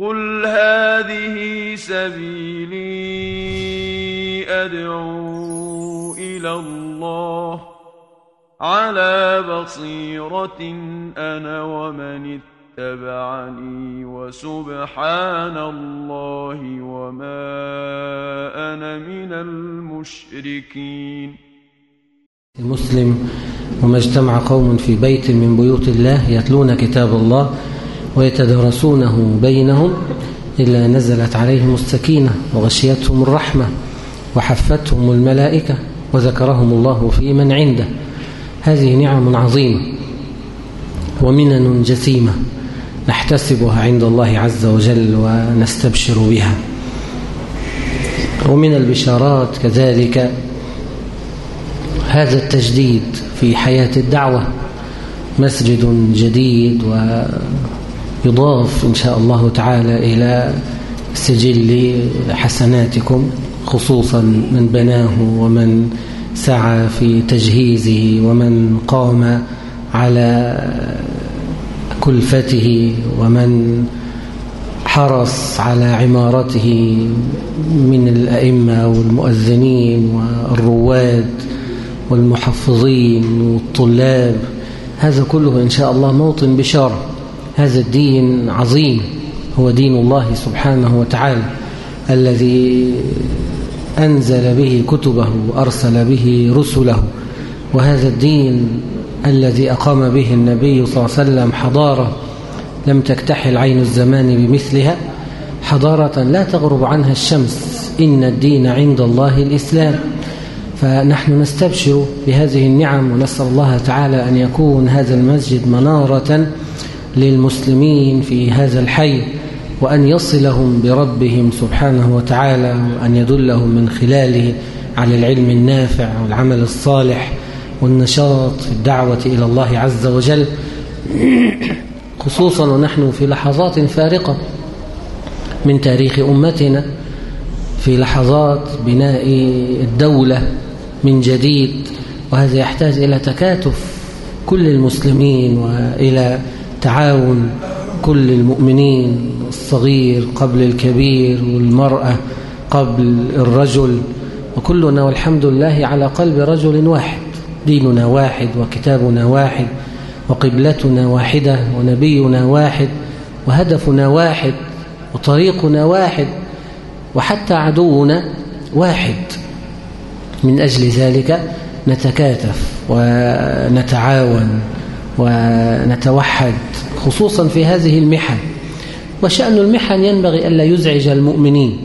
قل هذه سبيلي أدعو إلى الله على بصيرة أنا ومن اتبعني وسبحان الله وما أنا من المشركين المسلم وما اجتمع قوم في بيت من بيوت الله يتلون كتاب الله ويتدرسونه بينهم إلا نزلت عليهم السكينة وغشيتهم الرحمة وحفتهم الملائكة وذكرهم الله في من عنده. هذه نعم عظيمة ومنن جسيمة نحتسبها عند الله عز وجل ونستبشر بها. ومن البشارات كذلك هذا التجديد في حياة الدعوة مسجد جديد ويضاف إن شاء الله تعالى إلى سجل حسناتكم خصوصا من بناه ومن سعى في تجهيزه ومن قام على كلفته ومن حرص على عمارته من الأئمة والمؤذنين والرواد والمحفظين والطلاب. هذا كله إن شاء الله موطن بشارة هذا الدين عظيم هو دين الله سبحانه وتعالى الذي أنزل به كتبه وأرسل به رسله وهذا الدين الذي أقام به النبي صلى الله عليه وسلم حضارة لم تكتحل عين الزمان بمثلها حضارة لا تغرب عنها الشمس إن الدين عند الله الإسلام. فنحن نستبشر بهذه النعم ونسأل الله تعالى أن يكون هذا المسجد منارة للمسلمين في هذا الحي وأن يصلهم بربهم سبحانه وتعالى وأن يدلهم من خلاله على العلم النافع والعمل الصالح والنشاط في الدعوة إلى الله عز وجل. خصوصا ونحن في لحظات فارقة من تاريخ أمتنا في لحظات بناء الدولة من جديد وهذا يحتاج إلى تكاتف كل المسلمين وإلى تعاون كل المؤمنين الصغير قبل الكبير والمرأة قبل الرجل. وكلنا والحمد لله على قلب رجل واحد. ديننا واحد وكتابنا واحد وقبلتنا واحدة ونبينا واحد وهدفنا واحد وطريقنا واحد وحتى عدونا واحد. من أجل ذلك نتكاتف ونتعاون ونتوحد خصوصا في هذه المحن. وشأن المحن ينبغي ألا يزعج المؤمنين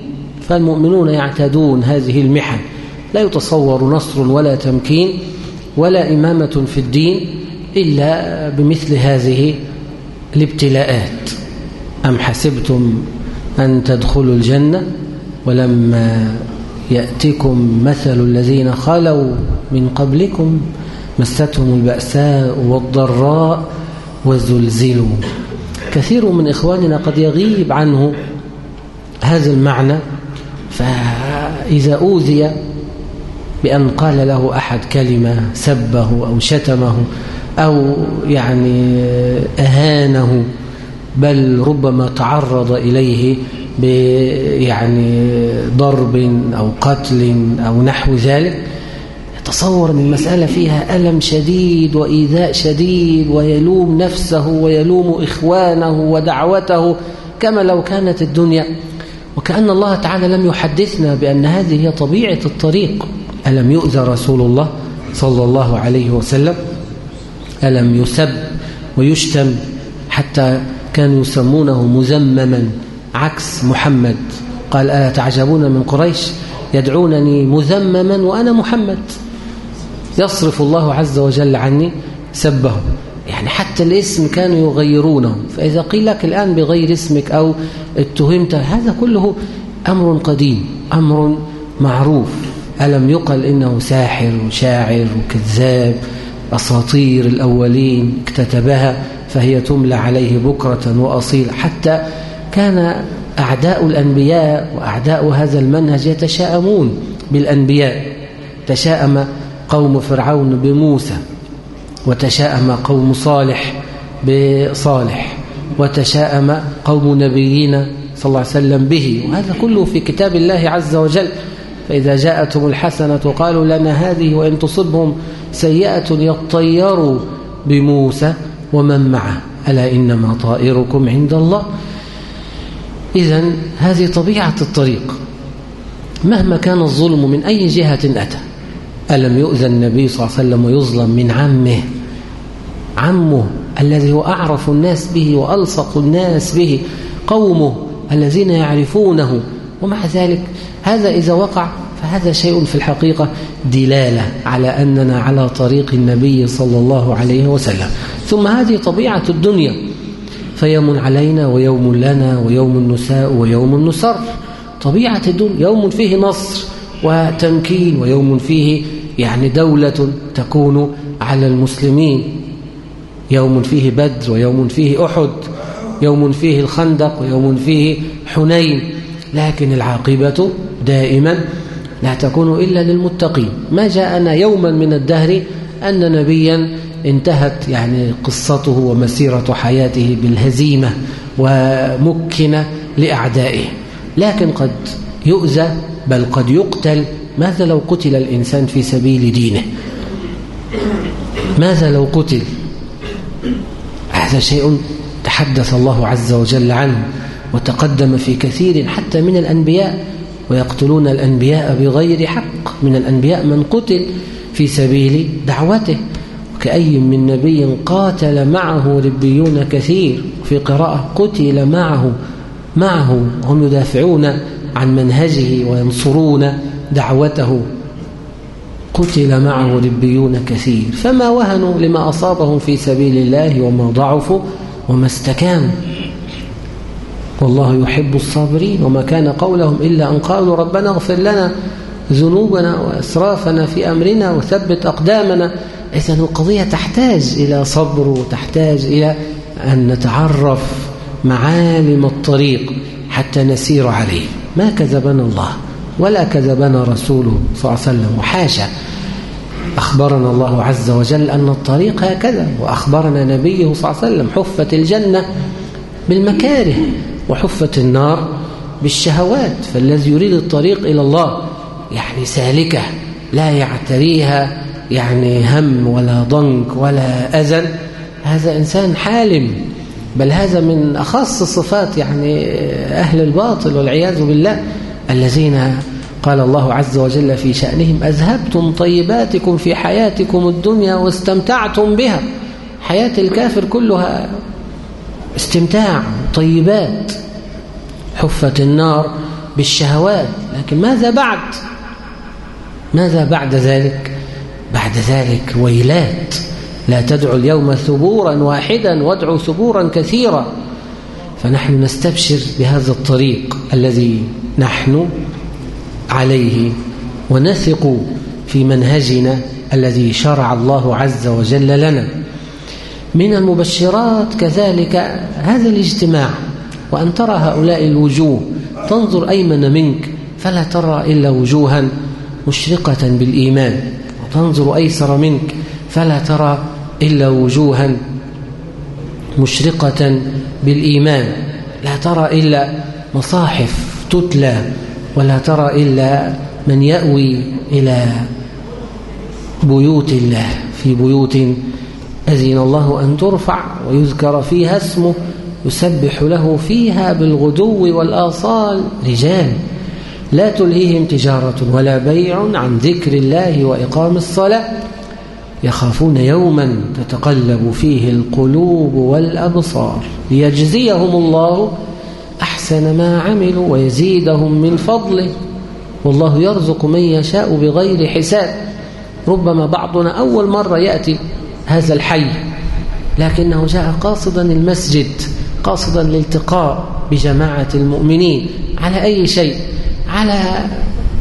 فالمؤمنون يعتادون هذه المحن. لا يتصور نصر ولا تمكين ولا إمامة في الدين إلا بمثل هذه الابتلاءات. أم حسبتم أن تدخلوا الجنة ولما يأتكم مثل الذين خلوا من قبلكم مستهم البأساء والضراء وزلزلوا. كثير من إخواننا قد يغيب عنه هذا المعنى فإذا أوذي بأن قال له أحد كلمة سبه أو شتمه أو يعني أهانه بل ربما تعرض إليه يعني ضرب أو قتل أو نحو ذلك يتصور أن المسألة فيها ألم شديد وإيذاء شديد ويلوم نفسه ويلوم إخوانه ودعوته كما لو كانت الدنيا. وكأن الله تعالى لم يحدثنا بأن هذه هي طبيعة الطريق. ألم يؤذى رسول الله صلى الله عليه وسلم؟ ألم يسب ويشتم حتى كانوا يسمونه مزمما عكس محمد؟ قال ألا تعجبون من قريش؟ يدعونني مذمما وأنا محمد. يصرف الله عز وجل عني سبه يعني حتى الاسم كانوا يغيرونه. فإذا قيل لك الآن بغير اسمك أو اتهمت هذا كله أمر قديم أمر معروف. ألم يقل إنه ساحر وشاعر وكذاب؟ أساطير الأولين اكتتبها فهي تملى عليه بكرة وأصيل حتى كان أعداء الأنبياء وأعداء هذا المنهج يتشاءمون بالأنبياء. تشاءم قوم فرعون بموسى وتشاءم قوم صالح بصالح وتشاءم قوم نبينا صلى الله عليه وسلم به. وهذا كله في كتاب الله عز وجل. فإذا جاءتهم الحسنة قالوا لنا هذه وإن تصبهم سيئة يطيروا بموسى ومن معه. ألا إنما طائركم عند الله؟ إذا هذه طبيعة الطريق. مهما كان الظلم من أي جهة أتى. ألم يؤذى النبي صلى الله عليه وسلم ويظلم من عمه؟ عمه الذي هو أعرف الناس به وألصق الناس به قومه الذين يعرفونه. ومع ذلك هذا إذا وقع فهذا شيء في الحقيقة دلالة على أننا على طريق النبي صلى الله عليه وسلم. ثم هذه طبيعة الدنيا. فيوم علينا ويوم لنا ويوم نساء ويوم نسر. طبيعة الدنيا يوم فيه نصر وتمكين ويوم فيه يعني دولة تكون على المسلمين. يوم فيه بدر ويوم فيه أحد يوم فيه الخندق ويوم فيه حنين. لكن العاقبة دائما لا تكون إلا للمتقين. ما جاءنا يوما من الدهر أن نبيا انتهت يعني قصته ومسيرة حياته بالهزيمة ومكن لأعدائه. لكن قد يؤذى بل قد يقتل. ماذا لو قتل الإنسان في سبيل دينه؟ ماذا لو قتل؟ هذا شيء تحدث الله عز وجل عنه وتقدم في كثير حتى من الأنبياء ويقتلون الأنبياء بغير حق. من الأنبياء من قتل في سبيل دعوته. كأي من نبي قاتل معه ربيون كثير في قراءة قتل معه معه. هم يدافعون عن منهجه وينصرون دعوته قتل معه ربيون كثير فما وهنوا لما أصابهم في سبيل الله وما ضعفوا وما استكانوا. والله يحب الصابرين وما كان قولهم إلا أن قالوا ربنا اغفر لنا ذنوبنا وإسرافنا في أمرنا وثبت أقدامنا. إذن القضية تحتاج إلى صبر وتحتاج إلى أن نتعرف معالم الطريق حتى نسير عليه. ما كذبنا الله. ولا كذبنا رسوله صلى الله عليه وسلم. وحاشا. أخبرنا الله عز وجل أن الطريق هكذا وأخبرنا نبيه صلى الله عليه وسلم حفت الجنة بالمكاره وحفت النار بالشهوات فالذي يريد الطريق إلى الله يعني سالكة لا يعتريها يعني هم ولا ضنك ولا أذى. هذا إنسان حالم بل هذا من أخص صفات يعني أهل الباطل والعياذ بالله. الذين قال الله عز وجل في شأنهم أذهبتم طيباتكم في حياتكم الدنيا واستمتعتم بها. حياة الكافر كلها استمتاع طيبات حفت النار بالشهوات. لكن ماذا بعد؟ ماذا بعد ذلك؟ بعد ذلك ويلات. لا تدعوا اليوم ثبورا واحدا وادعوا ثبورا كثيرا. فنحن نستبشر بهذا الطريق الذي نحن عليه ونثق في منهجنا الذي شرع الله عز وجل لنا. من المبشرات كذلك هذا الاجتماع وأن ترى هؤلاء الوجوه تنظر أيمن منك فلا ترى إلا وجوها مشرقة بالإيمان وتنظر أيسر منك فلا ترى إلا وجوها مشرقة بالإيمان لا ترى إلا مصاحف تتلى ولا ترى إلا من يأوي إلى بيوت الله في بيوت أذن الله أن ترفع ويذكر فيها اسمه يسبح له فيها بالغدو والآصال. رجال لا تلهيهم تجارة ولا بيع عن ذكر الله وإقام الصلاة. يخافون يوما تتقلب فيه القلوب والأبصار. ليجزيهم الله أحسن ما عملوا ويزيدهم من فضله. والله يرزق من يشاء بغير حساب. ربما بعضنا أول مرة يأتي هذا الحي لكنه جاء قاصدا المسجد قاصدا الالتقاء بجماعة المؤمنين. على أي شيء؟ على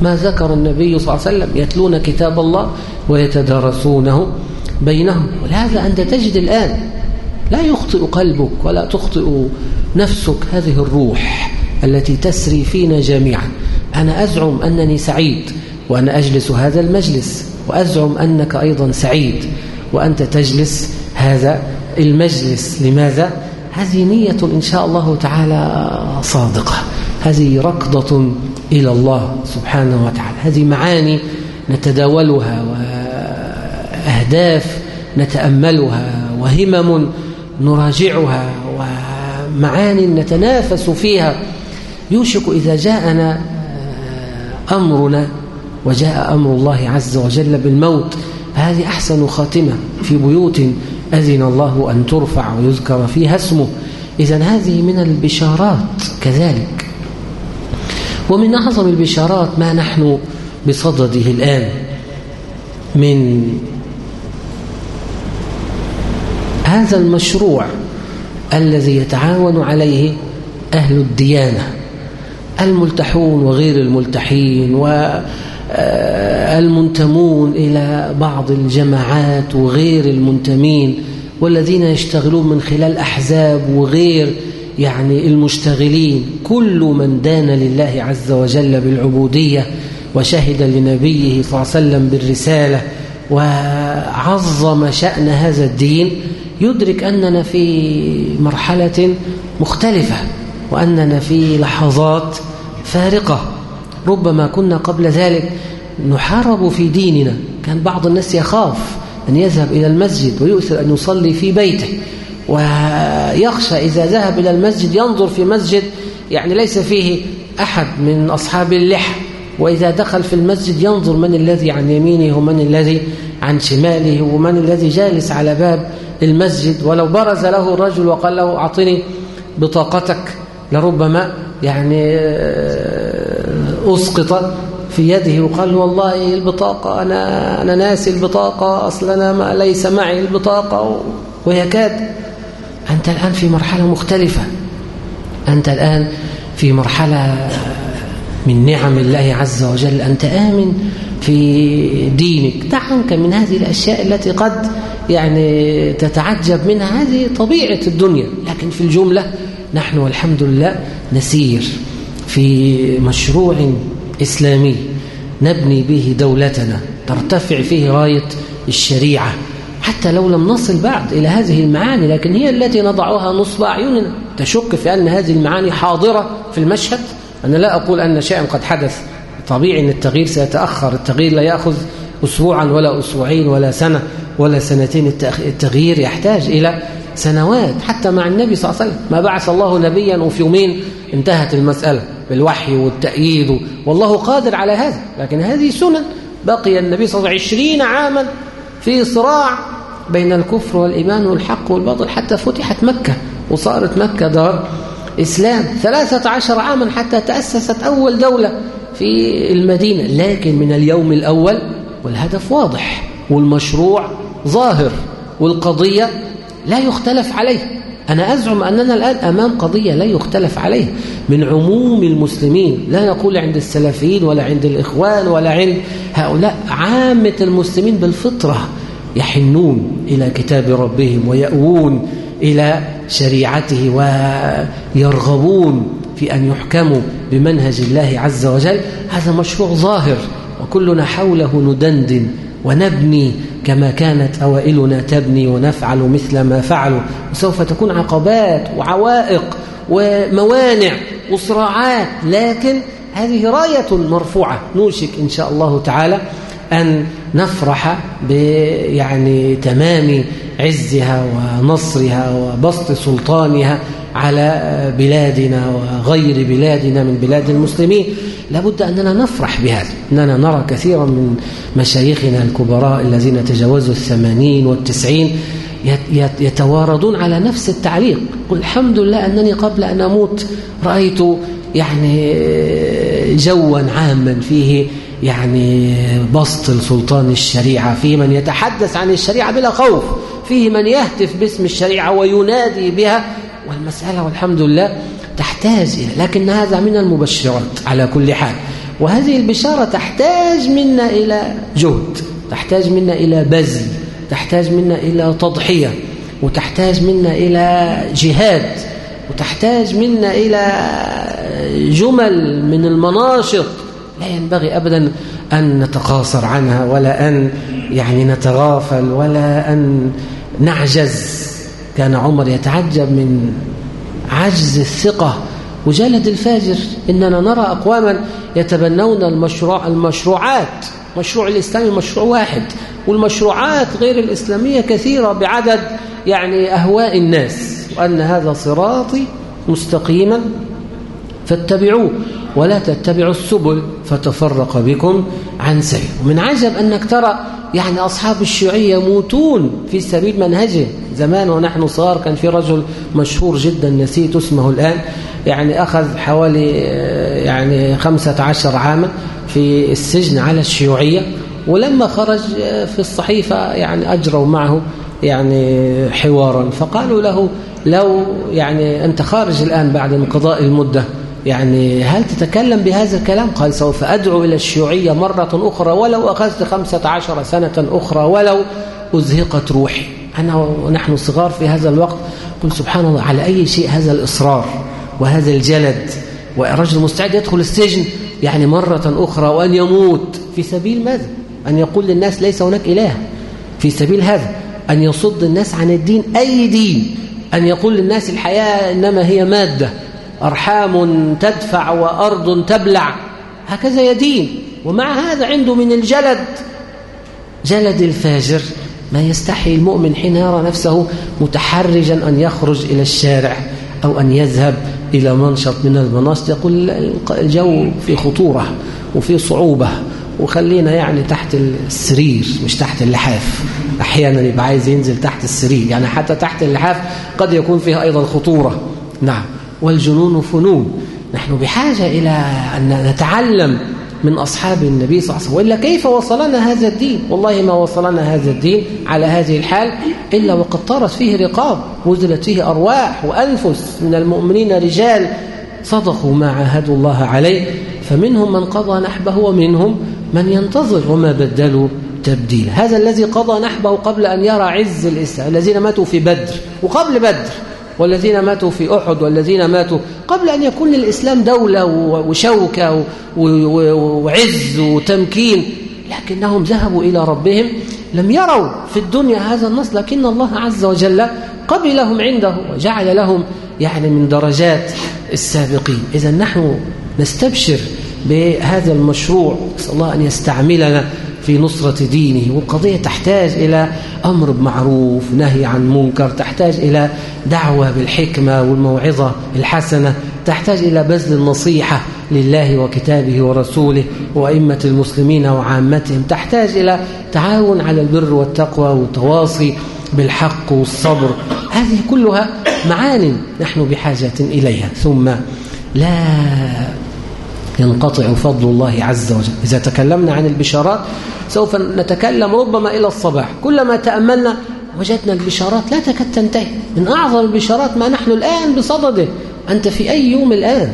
ما ذكر النبي صلى الله عليه وسلم يتلون كتاب الله ويتدارسونه بينهم. ولهذا أنت تجد الآن لا يخطئ قلبك ولا تخطئ نفسك. هذه الروح التي تسري فينا جميعا. أنا أزعم أنني سعيد وأنا أجلس هذا المجلس وأزعم أنك أيضا سعيد وأنت تجلس هذا المجلس. لماذا؟ هذه نية إن شاء الله تعالى صادقة. هذه ركضة إلى الله سبحانه وتعالى. هذه معاني نتداولها وأهداف نتأملها وهمم نراجعها ومعاني نتنافس فيها. يوشك إذا جاءنا أمرنا وجاء أمر الله عز وجل بالموت فهذه أحسن خاتمة في بيوت أذن الله أن ترفع ويذكر فيها اسمه. إذا هذه من البشارات كذلك. ومن أعظم البشارات ما نحن بصدده الآن من هذا المشروع الذي يتعاون عليه أهل الديانة الملتحون وغير الملتحين والمنتمون إلى بعض الجماعات وغير المنتمين والذين يشتغلون من خلال أحزاب وغير يعني المشتغلين. كل من دان لله عز وجل بالعبودية وشهد لنبيه صلى الله عليه وسلم بالرسالة وعظم شأن هذا الدين يدرك أننا في مرحلة مختلفة وأننا في لحظات فارقة. ربما كنا قبل ذلك نحارب في ديننا. كان بعض الناس يخاف أن يذهب إلى المسجد ويؤثر أن يصلي في بيته. ويخشى إذا ذهب إلى المسجد ينظر في مسجد يعني ليس فيه أحد من أصحاب اللحى. وإذا دخل في المسجد ينظر من الذي عن يمينه ومن الذي عن شماله ومن الذي جالس على باب المسجد ولو برز له الرجل وقال له أعطني بطاقتك لربما يعني آه، أسقط في يده وقال والله البطاقة أنا, أنا ناسي البطاقة أصل أنا ما ليس معي البطاقة ويكاد أنت الآن في مرحلة مختلفة. أنت الآن في مرحلة من نعم الله عز وجل. أنت آمن في دينك. دع عنك من هذه الأشياء التي قد يعني تتعجب منها. هذه طبيعة الدنيا. لكن في الجملة نحن والحمد لله نسير في مشروع إسلامي نبني به دولتنا ترتفع فيه راية الشريعة. حتى لو لم نصل بعد إلى هذه المعاني لكن هي التي نضعها نصب أعيننا تشك في أن هذه المعاني حاضرة في المشهد. أنا لا أقول أن شيئا قد حدث. طبيعي أن التغيير سيتأخر. التغيير لا يأخذ أسبوعا ولا أسبوعين ولا سنة ولا سنتين. التغيير يحتاج إلى سنوات. حتى مع النبي صلى الله عليه وسلم. ما بعث الله نبيا وفي يومين. انتهت المسألة بالوحي والتأييد. والله قادر على هذا. لكن هذه سنن. بقي النبي صلى الله عليه وسلم عشرين عاما في صراع بين الكفر والإيمان والحق والباطل. حتى فتحت مكة وصارت مكة دار إسلام. ثلاثة عشر عاما حتى تأسست أول دولة في المدينة لكن من اليوم الأول والهدف واضح والمشروع ظاهر والقضية لا يختلف عليه. أنا أزعم أننا الآن أمام قضية لا يختلف عليها من عموم المسلمين لا نقول عند السلفيين ولا عند الإخوان ولا عند هؤلاء عامة المسلمين بالفطرة يحنون إلى كتاب ربهم ويأوون إلى شريعته ويرغبون في أن يحكموا بمنهج الله عز وجل هذا مشروع ظاهر وكلنا حوله ندندن ونبني كما كانت أوائلنا تبني ونفعل مثل ما فعلوا. وسوف تكون عقبات وعوائق وموانع وصراعات لكن هذه راية مرفوعة. نوشك إن شاء الله تعالى أن نفرح يعني تمام عزها ونصرها وبسط سلطانها. على بلادنا وغير بلادنا من بلاد المسلمين. لابد أننا نفرح بهذا أننا نرى كثيرا من مشايخنا الكبراء الذين تجاوزوا الثمانين والتسعين يتواردون على نفس التعليق. قل الحمد لله أنني قبل أن أموت رأيت يعني جوا عاما فيه يعني بسط لسلطان الشريعة فيه من يتحدث عن الشريعة بلا خوف فيه من يهتف باسم الشريعة وينادي بها والمسألة والحمد لله تحتاج إلى لكن هذا من المبشرات على كل حال. وهذه البشارة تحتاج منا إلى جهد تحتاج منا إلى بذل تحتاج منا إلى تضحية وتحتاج منا إلى جهاد وتحتاج منا إلى جمل من المناشط. لا ينبغي أبدا أن نتقاصر عنها ولا أن يعني نتغافل ولا أن نعجز. كان عمر يتعجب من عجز الثقة وجلد الفاجر. إننا نرى أقواما يتبنون المشروع المشروعات مشروع الإسلامي مشروع واحد والمشروعات غير الإسلامية كثيرة بعدد يعني أهواء الناس وأن هذا صراطي مستقيما فاتبعوه. ولا تتبعوا السبل فتفرق بكم عن سبيل. ومن عجب أنك ترى يعني أصحاب الشيوعية يموتون في سبيل منهجه. زمان ونحن صغار كان في رجل مشهور جدا نسيت اسمه الآن يعني أخذ حوالي يعني خمسة عشر عاما في السجن على الشيوعية ولما خرج في الصحيفة يعني أجروا معه يعني حوارا فقالوا له لو يعني أنت خارج الآن بعد انقضاء المدة يعني هل تتكلم بهذا الكلام؟ قال سوف أدعو إلى الشيوعية مرة أخرى ولو أخذت خمسة عشر سنة أخرى ولو أزهقت روحي. أنا ونحن صغار في هذا الوقت قل سبحان الله على أي شيء هذا الإصرار وهذا الجلد؟ ورجل مستعد يدخل السجن يعني مرة أخرى وأن يموت. في سبيل ماذا؟ أن يقول للناس ليس هناك إله. في سبيل هذا أن يصد الناس عن الدين. أي دين؟ أن يقول للناس الحياة إنما هي مادة. أرحام تدفع وأرض تبلع. هكذا يدين. ومع هذا عنده من الجلد. جلد الفاجر. ما يستحي المؤمن حين يرى نفسه متحرجا أن يخرج إلى الشارع أو أن يذهب إلى منشط من المناشط يقول الجو في خطورة وفي صعوبة. وخلينا يعني تحت السرير مش تحت اللحاف. أحيانا يبقى عايز ينزل تحت السرير. يعني حتى تحت اللحاف قد يكون فيها أيضا خطورة. نعم. والجنون فنون. نحن بحاجة إلى أن نتعلم من أصحاب النبي صلى الله عليه وسلم. وإلا كيف وصلنا هذا الدين؟ والله ما وصلنا هذا الدين على هذه الحال إلا وقد طارت فيه رقاب وزلت فيه أرواح وأنفس من المؤمنين رجال صدقوا ما عاهدوا الله عليه. فمنهم من قضى نحبه ومنهم من ينتظر وما بدلوا تبديل هذا الذي قضى نحبه قبل أن يرى عز الإسلام الذين ماتوا في بدر وقبل بدر. والذين ماتوا في أحد والذين ماتوا قبل أن يكون للإسلام دولة وشوكة وعز وتمكين لكنهم ذهبوا إلى ربهم لم يروا في الدنيا هذا النص لكن الله عز وجل قبلهم عنده وجعل لهم يعني من درجات السابقين. إذا نحن نستبشر بهذا المشروع نسأل الله أن يستعملنا في نصرة دينه والقضية تحتاج إلى أمر بمعروف نهي عن منكر تحتاج إلى دعوة بالحكمة والموعظة الحسنة تحتاج إلى بذل النصيحة لله وكتابه ورسوله وأئمة المسلمين وعامتهم تحتاج إلى تعاون على البر والتقوى والتواصي بالحق والصبر. هذه كلها معان نحن بحاجة إليها. ثم لا ينقطع فضل الله عز وجل. إذا تكلمنا عن البشارات سوف نتكلم ربما إلى الصباح. كلما تأملنا وجدنا البشارات لا تكاد تنتهي. من أعظم البشارات ما نحن الآن بصدده. أنت في أي يوم الآن؟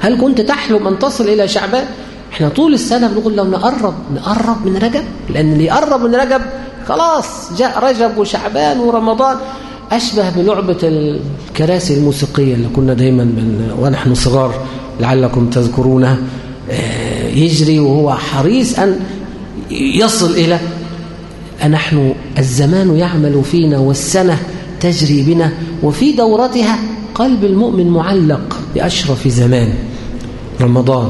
هل كنت تحلم أن تصل إلى شعبان؟ إحنا طول السنة بنقول لو نقرب نقرب من رجب. لأن اللي يقرب من رجب خلاص جاء رجب وشعبان ورمضان. أشبه بلعبة الكراسي الموسيقية اللي كنا دايما ونحن صغار. لعلكم تذكرونه آه، يجري وهو حريص أن يصل إلى نحن الزمان يعمل فينا والسنة تجري بنا وفي دورتها قلب المؤمن معلق بأشرف زمان رمضان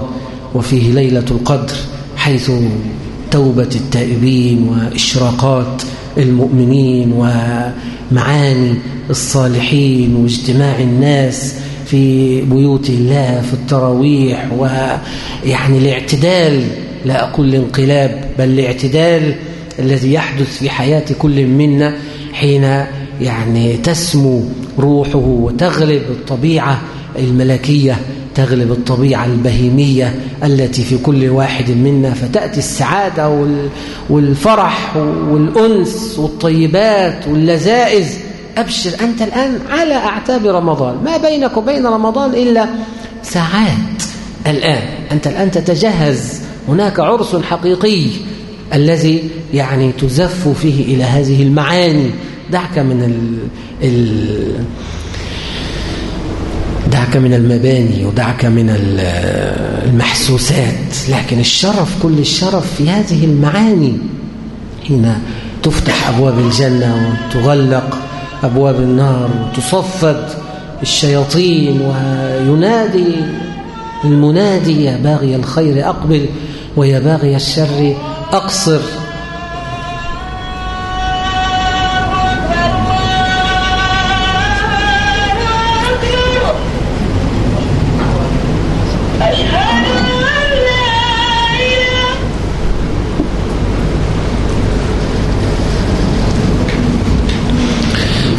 وفيه ليلة القدر حيث توبة التائبين وإشراقات المؤمنين ومعاني الصالحين واجتماع الناس في بيوت الله في التراويح ويعني الاعتدال لا أقول الانقلاب بل الاعتدال الذي يحدث في حياة كل منا حين يعني تسمو روحه وتغلب الطبيعة الملكية تغلب الطبيعة البهيمية التي في كل واحد منا. فتأتي السعادة والفرح والأنس والطيبات واللذائذ أبشر أنت الآن على أعتاب رمضان. ما بينك وبين رمضان إلا ساعات. الآن أنت الآن تتجهز. هناك عرس حقيقي الذي يعني تزف فيه إلى هذه المعاني. دعك من ال ال دعك من المباني ودعك من المحسوسات. لكن الشرف كل الشرف في هذه المعاني حين تفتح أبواب الجنة وتغلق أبواب النار وتصفد الشياطين وينادي المنادي يا باغي الخير أقبل ويا باغي الشر أقصر.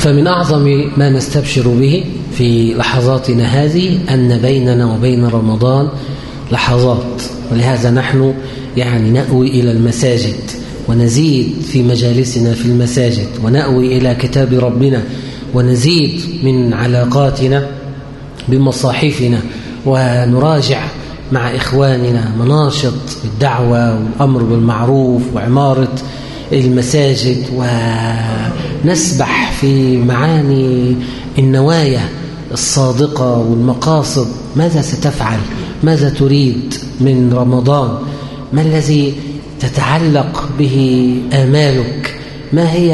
فمن أعظم ما نستبشر به في لحظاتنا هذه أن بيننا وبين رمضان لحظات ولهذا نحن يعني نأوي إلى المساجد ونزيد في مجالسنا في المساجد ونأوي إلى كتاب ربنا ونزيد من علاقاتنا بمصاحفنا ونراجع مع إخواننا مناشط الدعوة والأمر بالمعروف وعمارة المساجد ونسبح في معاني النوايا الصادقة والمقاصد. ماذا ستفعل؟ ماذا تريد من رمضان؟ ما الذي تتعلق به آمالك؟ ما هي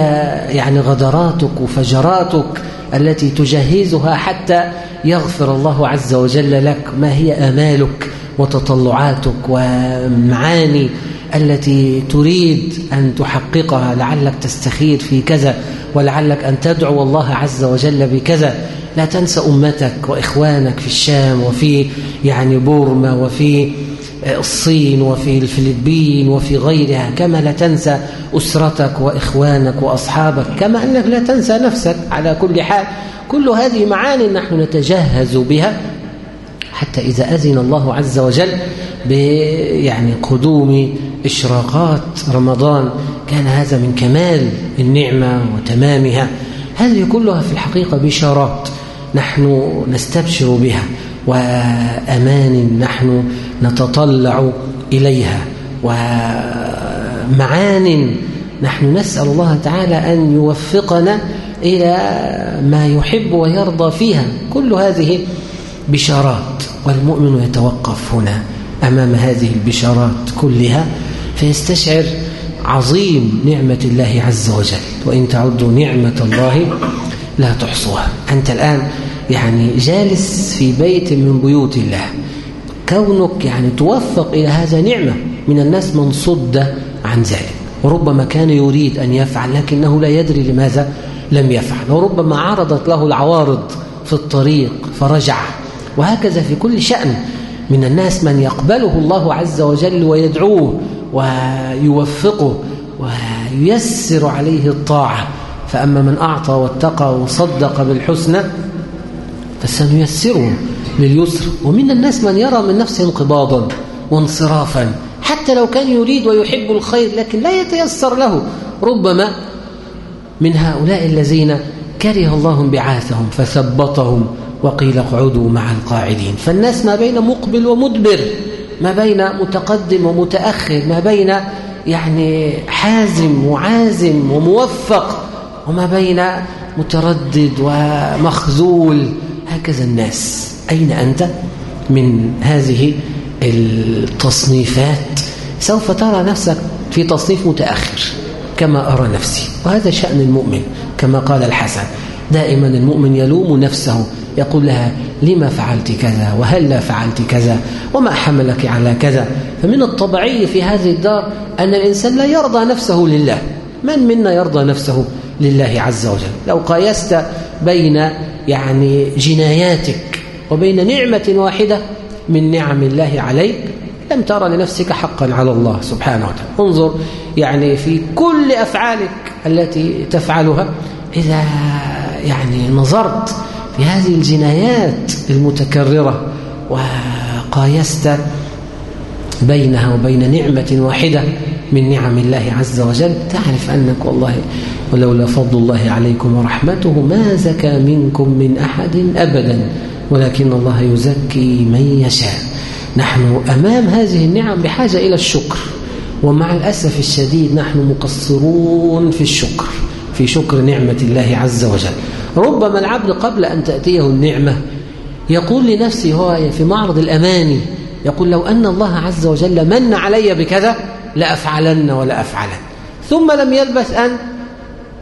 يعني غدراتك وفجراتك التي تجهزها حتى يغفر الله عز وجل لك؟ ما هي آمالك وتطلعاتك ومعاني التي تريد أن تحققها لعلك تستخير في كذا ولعلك أن تدعو الله عز وجل بكذا. لا تنسى أمتك وإخوانك في الشام وفي يعني بورما وفي الصين وفي الفلبين وفي غيرها. كما لا تنسى أسرتك وإخوانك وأصحابك. كما أنك لا تنسى نفسك. على كل حال كل هذه معاني نحن نتجهز بها حتى إذا أذن الله عز وجل يعني قدوم إشراقات رمضان. كان هذا من كمال النعمة وتمامها. هذه كلها في الحقيقة بشارات نحن نستبشر بها وأمان نحن نتطلع إليها ومعان نحن نسأل الله تعالى أن يوفقنا إلى ما يحب ويرضى فيها. كل هذه بشارات والمؤمن يتوقف هنا أمام هذه البشارات كلها فيستشعر عظيم نعمة الله عز وجل. وإن تعدوا نعمة الله لا تحصوها. أنت الآن يعني جالس في بيت من بيوت الله. كونك يعني توفق إلى هذا نعمة من الناس من صد عن ذلك. وربما كان يريد أن يفعل لكنه لا يدري لماذا لم يفعل. وربما عرضت له العوارض في الطريق فرجع. وهكذا في كل شأن من الناس من يقبله الله عز وجل ويدعوه. ويوفقه وييسر عليه الطاعة. فأما من أعطى واتقى وصدق بالحسنى فسنيسره لليسر. ومن الناس من يرى من نفسه انقباضا وانصرافا حتى لو كان يريد ويحب الخير لكن لا يتيسر له. ربما من هؤلاء الذين كره الله انبعاثهم فثبطهم وقيل اقعدوا مع القاعدين. فالناس ما بين مقبل ومدبر. ما بين متقدم ومتأخر ما بين يعني حازم وعازم وموفق وما بين متردد ومخذول. هكذا الناس. أين أنت من هذه التصنيفات؟ سوف ترى نفسك في تصنيف متأخر كما أرى نفسي وهذا شأن المؤمن كما قال الحسن. دائما المؤمن يلوم نفسه يقول لها لما فعلت كذا؟ وهل لا فعلت كذا؟ وما حملك على كذا؟ فمن الطبيعي في هذه الدار أن الإنسان لا يرضى نفسه لله. من منا يرضى نفسه لله عز وجل؟ لو قايست بين يعني جناياتك وبين نعمة واحدة من نعم الله عليك لم ترى لنفسك حقا على الله سبحانه وتعالى. انظر يعني في كل أفعالك التي تفعلها إذا يعني نظرت في هذه الجنايات المتكررة وقايست بينها وبين نعمة واحدة من نعم الله عز وجل تعرف أنك والله ولولا فضل الله عليكم ورحمته ما زكى منكم من أحد أبدا ولكن الله يزكي من يشاء. نحن أمام هذه النعم بحاجة إلى الشكر ومع الأسف الشديد نحن مقصرون في الشكر. في شكر نعمة الله عز وجل. ربما العبد قبل أن تأتيه النعمة يقول لنفسه هو في معرض الأماني يقول لو أن الله عز وجل من علي بكذا لأفعلن ولا أفعلن. ثم لم يلبث أن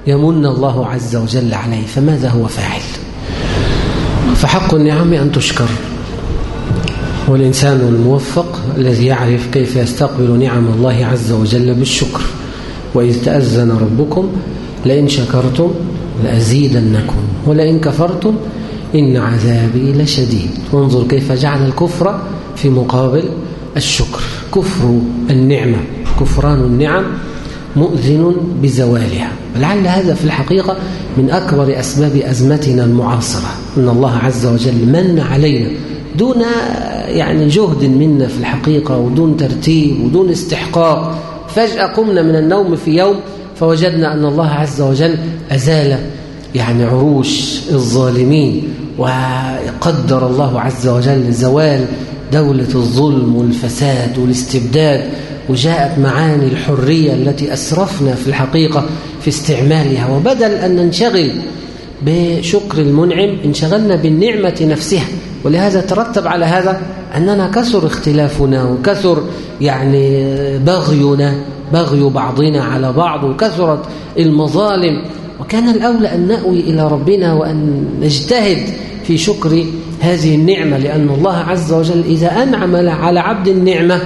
يمن الله عز وجل عليه. فماذا هو فاعل؟ فحق النعم أن تشكر. والإنسان الموفق الذي يعرف كيف يستقبل نعم الله عز وجل بالشكر. وإذ تأذن ربكم لئن شكرتم لأزيدنكم ولئن كفرتم إن عذابي لشديد. وانظر كيف جعل الكفر في مقابل الشكر. كفر النعمة كفران النعم مؤذن بزوالها. ولعل هذا في الحقيقة من أكبر أسباب أزمتنا المعاصرة. أن الله عز وجل من علينا دون يعني جهد منا في الحقيقة ودون ترتيب ودون استحقاق. فجأة قمنا من النوم في يوم فوجدنا أن الله عز وجل أزال يعني عروش الظالمين وقدر الله عز وجل زوال دولة الظلم والفساد والاستبداد وجاءت معاني الحرية التي أسرفنا في الحقيقة في استعمالها وبدل أن ننشغل بشكر المنعم انشغلنا بالنعمة نفسها. ولهذا ترتب على هذا أننا كثر اختلافنا وكثر يعني بغينا بغي بعضنا على بعض وكثرت المظالم. وكان الأولى أن نأوي إلى ربنا وأن نجتهد في شكر هذه النعمة لأن الله عز وجل إذا أنعم على عبد النعمة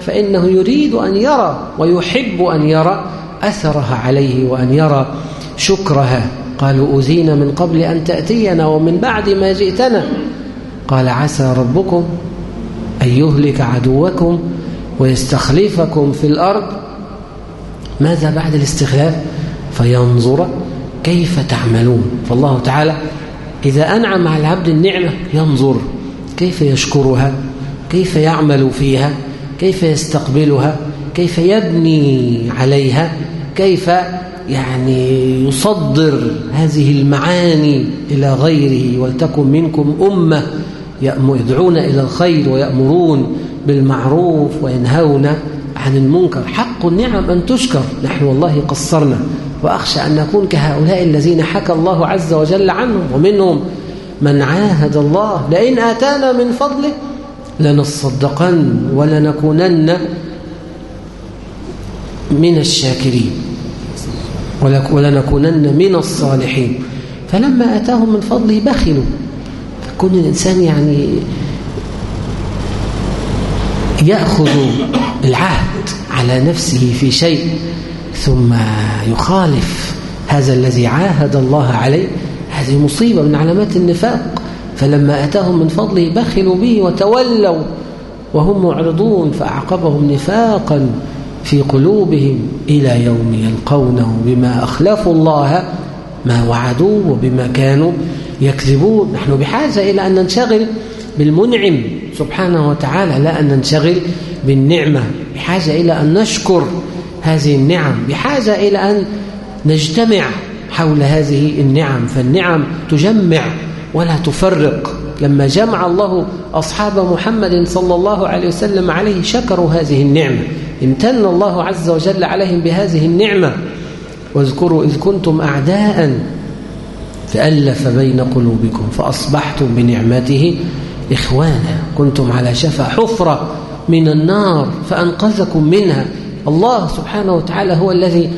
فإنه يريد أن يرى ويحب أن يرى أثرها عليه وأن يرى شكرها. قالوا أزينا من قبل أن تأتينا ومن بعد ما جئتنا. قال عسى ربكم أن يهلك عدوكم ويستخلفكم في الأرض. ماذا بعد الاستخلاف؟ فينظر كيف تعملون. فالله تعالى إذا أنعم على العبد النعمة ينظر كيف يشكرها كيف يعمل فيها كيف يستقبلها كيف يبني عليها كيف يعني يصدر هذه المعاني إلى غيره ولتكن منكم أمة يدعون إلى الخير ويأمرون بالمعروف وينهون عن المنكر. حق النعم أن تشكر نحن والله قصرنا. وأخشى أن نكون كهؤلاء الذين حكى الله عز وجل عنهم ومنهم من عاهد الله لئن آتانا من فضله لنصدقن ولنكونن من الشاكرين. ولنكونن من الصالحين. فلما أتاهم من فضله بخلوا. فكون الإنسان يعني يأخذ العهد على نفسه في شيء ثم يخالف هذا الذي عاهد الله عليه. هذه مصيبة من علامات النفاق. فلما أتاهم من فضله بخلوا به وتولوا وهم معرضون فأعقبهم نفاقا. في قلوبهم إلى يوم يلقونه بما أخلفوا الله ما وعدوه وبما كانوا يكذبون. نحن بحاجة إلى أن ننشغل بالمنعم. سبحانه وتعالى لا أن ننشغل بالنعمة. بحاجة إلى أن نشكر هذه النعم. بحاجة إلى أن نجتمع حول هذه النعم. فالنعم تجمع ولا تفرق. لما جمع الله أصحاب محمد صلى الله عليه وسلم عليه شكروا هذه النعمة. امتن الله عز وجل عليهم بهذه النعمة. واذكروا إذ كنتم أعداء فألف بين قلوبكم فأصبحتم بنعمته إخوانا. كنتم على شفا حفرة من النار فأنقذكم منها. الله سبحانه وتعالى هو الذي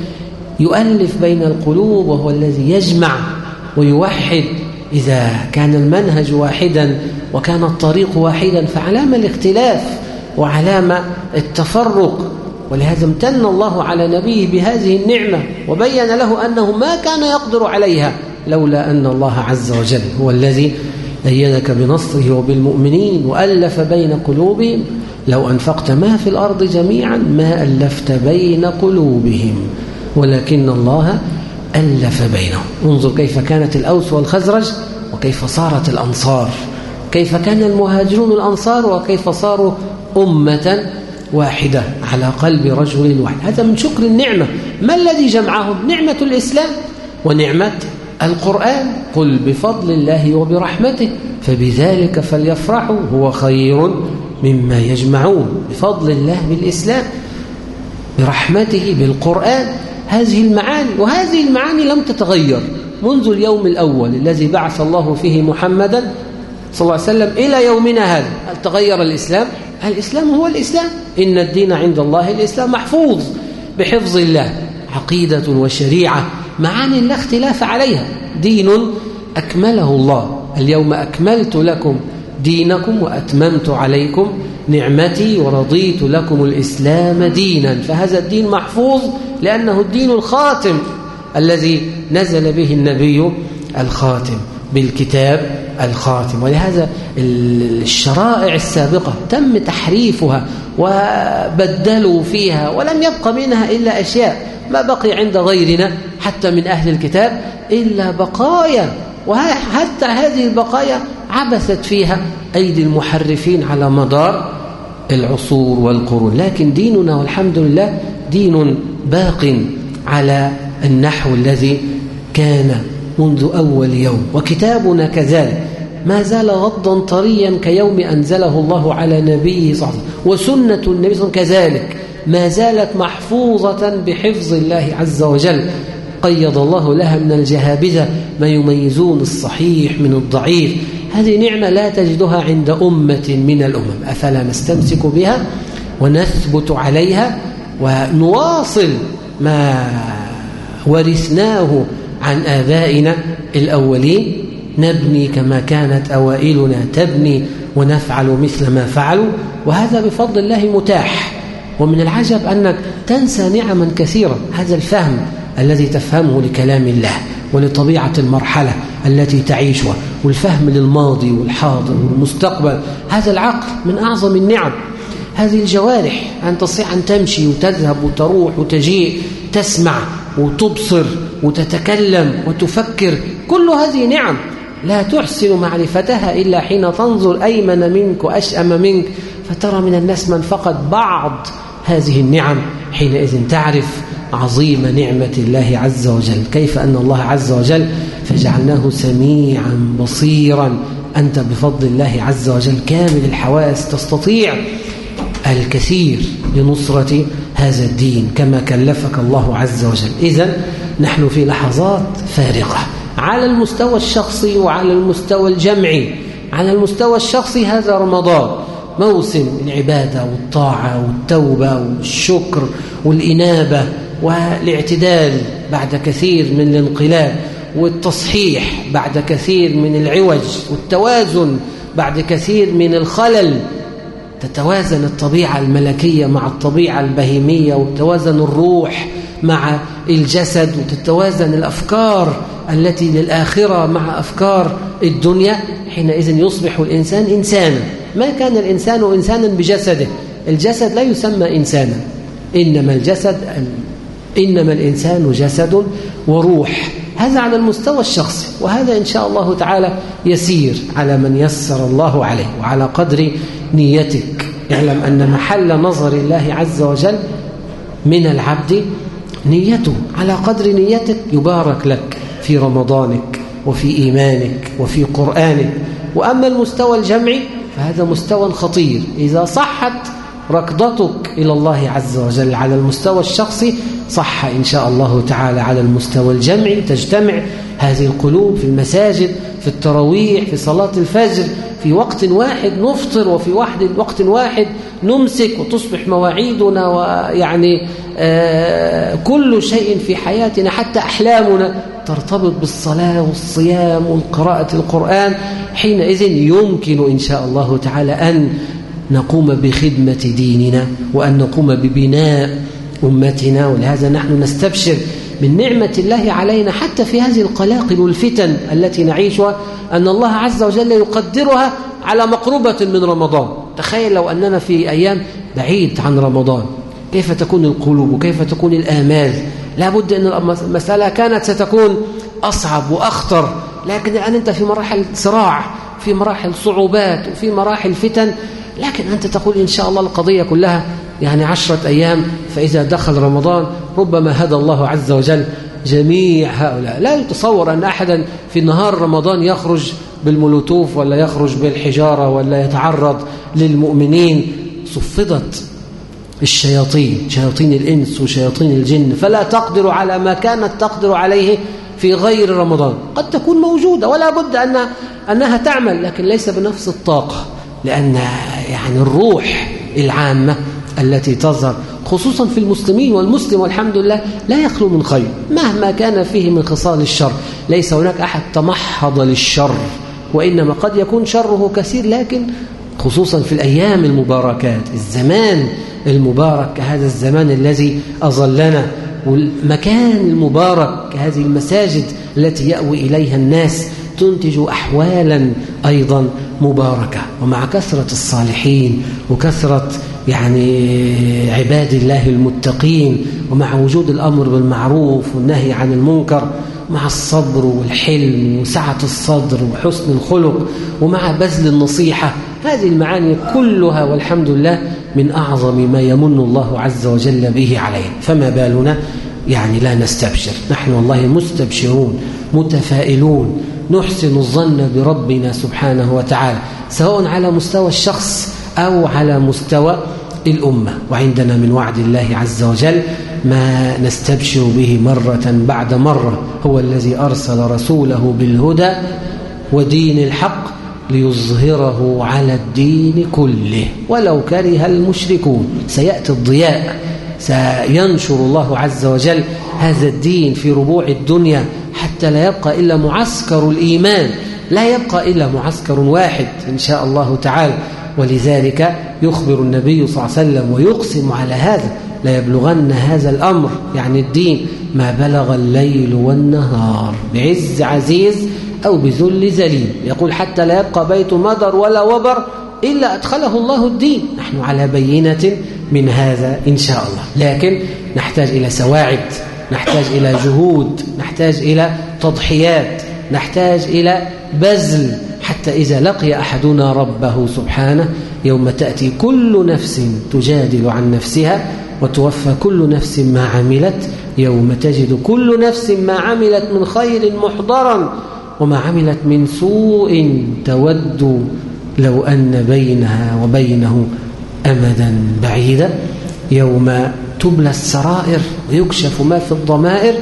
يؤلف بين القلوب وهو الذي يجمع ويوحد. إذا كان المنهج واحدا وكان الطريق واحدا فعلام الاختلاف. وعلام التفرق. ولهذا امتن الله على نبيه بهذه النعمة وبين له أنه ما كان يقدر عليها لولا أن الله عز وجل هو الذي أيدك بنصره وبالمؤمنين وألف بين قلوبهم. لو أنفقت ما في الأرض جميعا ما ألفت بين قلوبهم ولكن الله ألف بينهم. انظر كيف كانت الأوس والخزرج وكيف صارت الأنصار. كيف كان المهاجرون الأنصار وكيف صاروا أمة واحدة على قلب رجل واحد. هذا من شكر النعمة. ما الذي جمعهم؟ نعمة الإسلام ونعمة القرآن. قل بفضل الله وبرحمته فبذلك فليفرحوا هو خير مما يجمعون. بفضل الله بالإسلام برحمته بالقرآن. هذه المعاني وهذه المعاني لم تتغير منذ اليوم الأول الذي بعث الله فيه محمدا صلى الله عليه وسلم إلى يومنا هذا. هل تغير الإسلام؟ الإسلام هو الإسلام. إن الدين عند الله الإسلام محفوظ بحفظ الله. عقيدة وشريعة معاني لا اختلاف عليها. دين أكمله الله. اليوم أكملت لكم دينكم وأتممت عليكم نعمتي ورضيت لكم الإسلام دينا. فهذا الدين محفوظ لأنه الدين الخاتم الذي نزل به النبي الخاتم. بالكتاب الخاتم. ولهذا الشرائع السابقة تم تحريفها وبدلوا فيها ولم يبق منها إلا أشياء ما بقي عند غيرنا حتى من أهل الكتاب إلا بقايا. وحتى هذه البقايا عبثت فيها أيدي المحرفين على مدار العصور والقرون. لكن ديننا والحمد لله دين باق على النحو الذي كان منذ أول يوم وكتابنا كذلك ما زال غضا طريا كيوم أنزله الله على نبيه صلى الله عليه وسلم وسنة النبي صلى الله عليه وسلم كذلك ما زالت محفوظة بحفظ الله عز وجل قيض الله لها من الجهابذة ما يميزون الصحيح من الضعيف. هذه نعمة لا تجدها عند أمة من الأمم أفلا نستمسك بها ونثبت عليها ونواصل ما ورثناه عن آبائنا الأولين نبني كما كانت أوائلنا تبني ونفعل مثل ما فعلوا وهذا بفضل الله متاح. ومن العجب أنك تنسى نعما كثيرة هذا الفهم الذي تفهمه لكلام الله ولطبيعة المرحلة التي تعيشها والفهم للماضي والحاضر والمستقبل. هذا العقل من أعظم النعم. هذه الجوارح أن تستطيع أن تمشي وتذهب وتروح وتجيء تسمع وتبصر وتتكلم وتفكر كل هذه نعم لا تحسن معرفتها إلا حين تنظر أيمن منك وأشأم منك فترى من الناس من فقد بعض هذه النعم حينئذ تعرف عظيم نعمة الله عز وجل. كيف أن الله عز وجل فجعلناه سميعا بصيرا؟ أنت بفضل الله عز وجل كامل الحواس تستطيع الكثير لنصرة هذا الدين كما كلفك الله عز وجل. إذا نحن في لحظات فارقة على المستوى الشخصي وعلى المستوى الجمعي. على المستوى الشخصي هذا رمضان موسم العبادة والطاعة والتوبة والشكر والإنابة والاعتدال بعد كثير من الانقلاب والتصحيح بعد كثير من العوج والتوازن بعد كثير من الخلل تتوازن الطبيعة الملكية مع الطبيعة البهيمية وتتوازن الروح مع الجسد وتتوازن الأفكار التي للآخرة مع أفكار الدنيا. حينئذ يصبح الإنسان إنسانا. ما كان الإنسان إنسانا بجسده؟ الجسد لا يسمى إنسانا. إنما الجسد إنما الإنسان جسد وروح. هذا على المستوى الشخصي وهذا إن شاء الله تعالى يسير على من يسر الله عليه وعلى قدر نيتك. اعلم أن محل نظر الله عز وجل من العبد نيته. على قدر نيتك يبارك لك في رمضانك وفي إيمانك وفي قرآنك. وأما المستوى الجمعي فهذا مستوى خطير. إذا صحت ركضتك إلى الله عز وجل على المستوى الشخصي صح إن شاء الله تعالى على المستوى الجمعي. تجتمع هذه القلوب في المساجد في التراويح في صلاة الفجر في وقت واحد نفطر وفي واحد وقت واحد نمسك وتصبح مواعيدنا ويعني آه كل شيء في حياتنا حتى أحلامنا ترتبط بالصلاة والصيام وقراءة القرآن. حينئذ يمكن إن شاء الله تعالى أن نقوم بخدمة ديننا وأن نقوم ببناء أمتنا ولهذا نحن نستبشر من نعمة الله علينا حتى في هذه القلاقل والفتن التي نعيشها أن الله عز وجل يقدرها على مقربة من رمضان. تخيل لو أننا في أيام بعيد عن رمضان كيف تكون القلوب وكيف تكون الآمال؟ لا بد أن المسألة كانت ستكون أصعب وأخطر. لكن الآن أنت في مراحل صراع في مراحل صعوبات وفي مراحل فتن. لكن أنت تقول إن شاء الله القضية كلها يعني عشرة أيام فإذا دخل رمضان ربما هدى الله عز وجل جميع هؤلاء. لا يتصور أن أحدا في نهار رمضان يخرج بالمولوتوف ولا يخرج بالحجارة ولا يتعرض للمؤمنين. صفدت الشياطين شياطين الإنس وشياطين الجن. فلا تقدر على ما كانت تقدر عليه في غير رمضان. قد تكون موجودة ولا بد أن أنها تعمل لكن ليس بنفس الطاقة لأن يعني الروح العامة التي تظهر خصوصا في المسلمين والمسلم والحمد لله لا يخلو من خير مهما كان فيه من خصال الشر. ليس هناك أحد تمحض للشر وإنما قد يكون شره كثير لكن خصوصا في الأيام المباركات الزمان المبارك هذا الزمان الذي أظلنا والمكان المبارك هذه المساجد التي يأوي إليها الناس تنتج أحوالا أيضا مباركة. ومع كثرة الصالحين وكثرة يعني عباد الله المتقين ومع وجود الأمر بالمعروف والنهي عن المنكر مع الصبر والحلم وسعة الصدر وحسن الخلق ومع بذل النصيحة هذه المعاني كلها والحمد لله من أعظم ما يمن الله عز وجل به عليه فما بالنا؟ يعني لا نستبشر. نحن والله مستبشرون متفائلون. نحسن الظن بربنا سبحانه وتعالى سواء على مستوى الشخص أو على مستوى الأمة. وعندنا من وعد الله عز وجل ما نستبشر به مرة بعد مرة. هو الذي أرسل رسوله بالهدى ودين الحق ليظهره على الدين كله. ولو كره المشركون. سيأتي الضياء. سينشر الله عز وجل هذا الدين في ربوع الدنيا حتى لا يبقى إلا معسكر الإيمان. لا يبقى إلا معسكر واحد إن شاء الله تعالى. ولذلك يخبر النبي صلى الله عليه وسلم ويقسم على هذا لا يبلغن هذا الأمر يعني الدين ما بلغ الليل والنهار بعز عزيز أو بذل ذليل. يقول حتى لا يبقى بيت مدر ولا وبر إلا أدخله الله الدين. نحن على بينة من هذا إن شاء الله. لكن نحتاج إلى سواعد نحتاج إلى جهود نحتاج إلى تضحيات نحتاج إلى بذل. حتى إذا لقي أحدنا ربه سبحانه يوم تأتي كل نفس تجادل عن نفسها وتوفى كل نفس ما عملت يوم تجد كل نفس ما عملت من خير محضرا وما عملت من سوء تود لو أن بينها وبينه أمدا بعيدا يوم تبلى السرائر ويكشف ما في الضمائر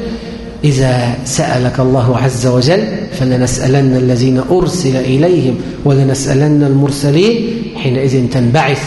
إذا سألك الله عز وجل فلنسألن الذين أرسل إليهم ولنسألن المرسلين حينئذ تنبعث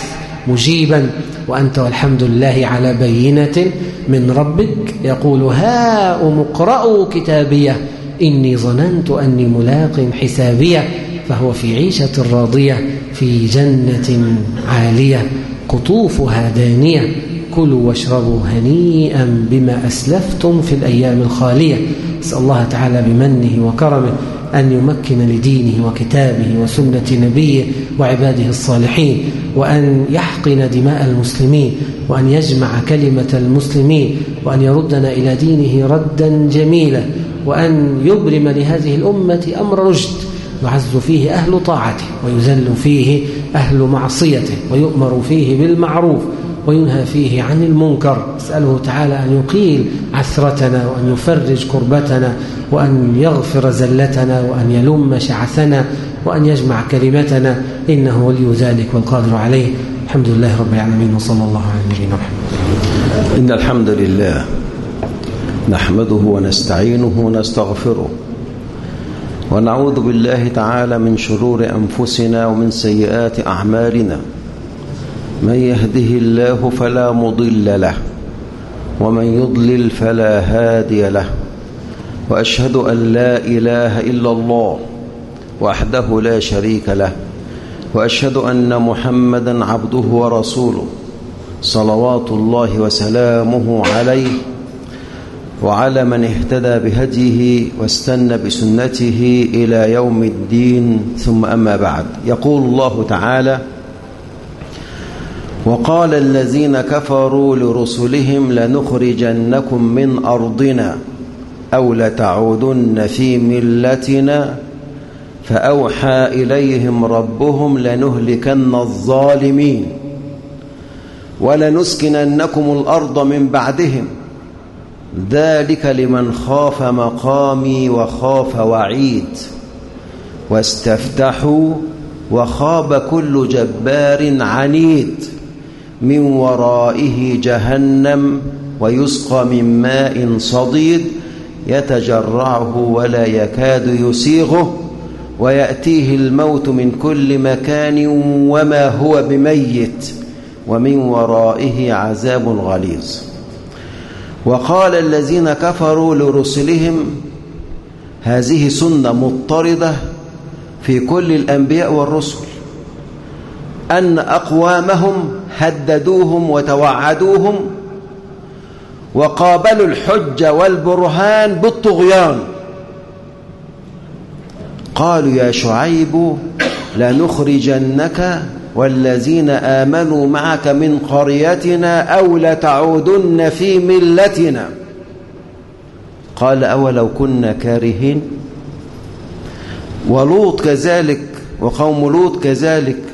مجيبا وأنت والحمد لله على بينة من ربك يقول هاؤم اقرأوا كتابية إني ظننت أني ملاق حسابية فهو في عيشة راضية في جنة عالية قطوفها دانية كلوا واشربوا هنيئا بما أسلفتم في الأيام الخالية. نسأل الله تعالى بمنه وكرمه أن يمكن لدينه وكتابه وسنة نبيه وعباده الصالحين وأن يحقن دماء المسلمين وأن يجمع كلمة المسلمين وأن يردنا إلى دينه ردا جميلا وأن يبرم لهذه الأمة أمر رشد. يعز فيه أهل طاعته ويذل فيه أهل معصيته ويؤمر فيه بالمعروف وينهى فيه عن المنكر. اسأله تعالى أن يقيل عثرتنا وأن يفرج كربتنا وأن يغفر زلتنا وأن يلم شعثنا وأن يجمع كلمتنا إنه ولي ذلك والقادر عليه. الحمد لله رب العالمين وصلى الله على نبينا محمد. إن الحمد لله نحمده ونستعينه ونستغفره ونعوذ بالله تعالى من شرور أنفسنا ومن سيئات أعمالنا. من يهده الله فلا مضل له ومن يضلل فلا هادي له وأشهد أن لا إله إلا الله وحده لا شريك له وأشهد أن محمدا عبده ورسوله صلوات الله وسلامه عليه وعلى من اهتدى بهديه واستنى بسنته إلى يوم الدين ثم أما بعد. يقول الله تعالى وقال الذين كفروا لرسلهم لنخرجنكم من أرضنا أو لتعودن في ملتنا فأوحى إليهم ربهم لنهلكن الظالمين ولنسكننكم الأرض من بعدهم. ذلك لمن خاف مقامي وخاف وعيد واستفتحوا وخاب كل جبار عنيد. من ورائه جهنم ويسقى من ماء صديد يتجرعه ولا يكاد يسيغه ويأتيه الموت من كل مكان وما هو بميت ومن ورائه عذاب غليظ. وقال الذين كفروا لرسلهم هذه سنة مضطردة في كل الأنبياء والرسل أن أقوامهم هددوهم وتوعدوهم وقابلوا الحج والبرهان بالطغيان. قالوا يا شعيب لنخرجنك والذين آمنوا معك من قريتنا أو لتعودن في ملتنا. قال أولو كنا كارهين؟ ولوط كذلك وقوم لوط كذلك.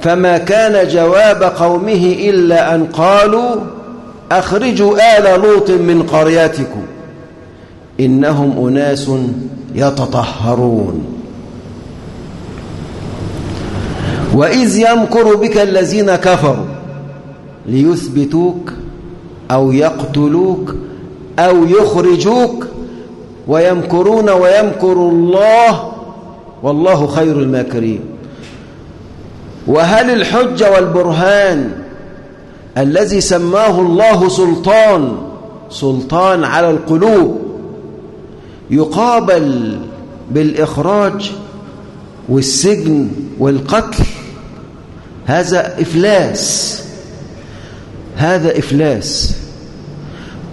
فما كان جواب قومه إلا أن قالوا أخرجوا آل لوط من قريتكم إنهم أناس يتطهرون. وإذ يمكر بك الذين كفروا ليثبتوك أو يقتلوك أو يخرجوك ويمكرون ويمكر الله والله خير الماكرين. وهل الحجة والبرهان الذي سماه الله سلطان سلطان على القلوب يقابل بالإخراج والسجن والقتل؟ هذا إفلاس هذا إفلاس.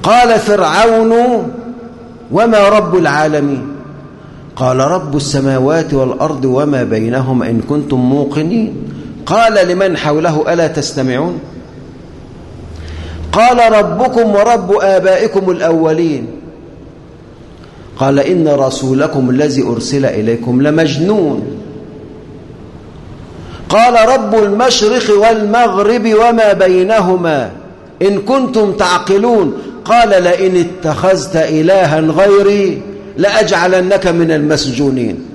قال فرعون وما رب العالمين؟ قال رب السماوات والأرض وما بينهما إن كنتم موقنين. قال لمن حوله ألا تستمعون؟ قال ربكم ورب آبائكم الأولين. قال إن رسولكم الذي أرسل إليكم لمجنون. قال رب المشرق والمغرب وما بينهما. إن كنتم تعقلون. قال لئن اتخذت إلها غيري لأجعلنك من المسجونين.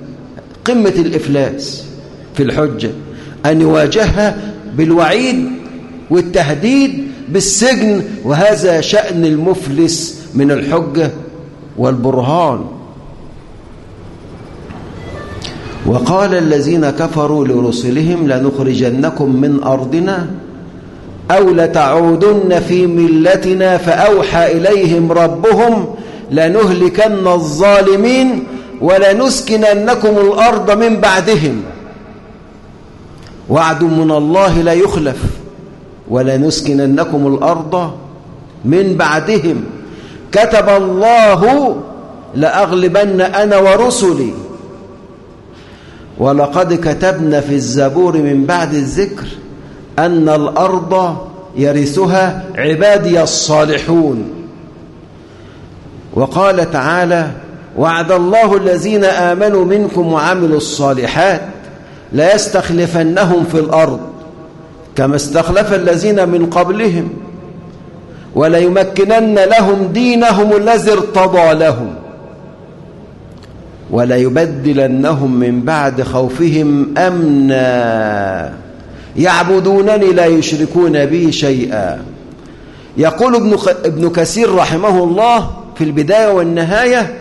قمة الإفلاس في الحجة. أن يواجهها بالوعيد والتهديد بالسجن وهذا شأن المفلس من الحجة والبرهان. وقال الذين كفروا لرسلهم لنخرجنكم من أرضنا أو لتعودن في ملتنا فأوحى إليهم ربهم لنهلكن الظالمين ولنسكننكم الأرض من بعدهم. وعد من الله لا يخلف ولنسكننكم الأرض من بعدهم. كتب الله لأغلبن أنا ورسلي. ولقد كتبنا في الزبور من بعد الذكر أن الأرض يرثها عبادي الصالحون. وقال تعالى وعد الله الذين آمنوا منكم وعملوا الصالحات لا يستخلفنهم في الأرض كما استخلف الذين من قبلهم وليمكنن لهم دينهم الذي ارتضى لهم وليبدلنهم من بعد خوفهم أمنا. يعبدونني لا يشركون بي شيئا. يقول ابن كثير رحمه الله في البداية والنهاية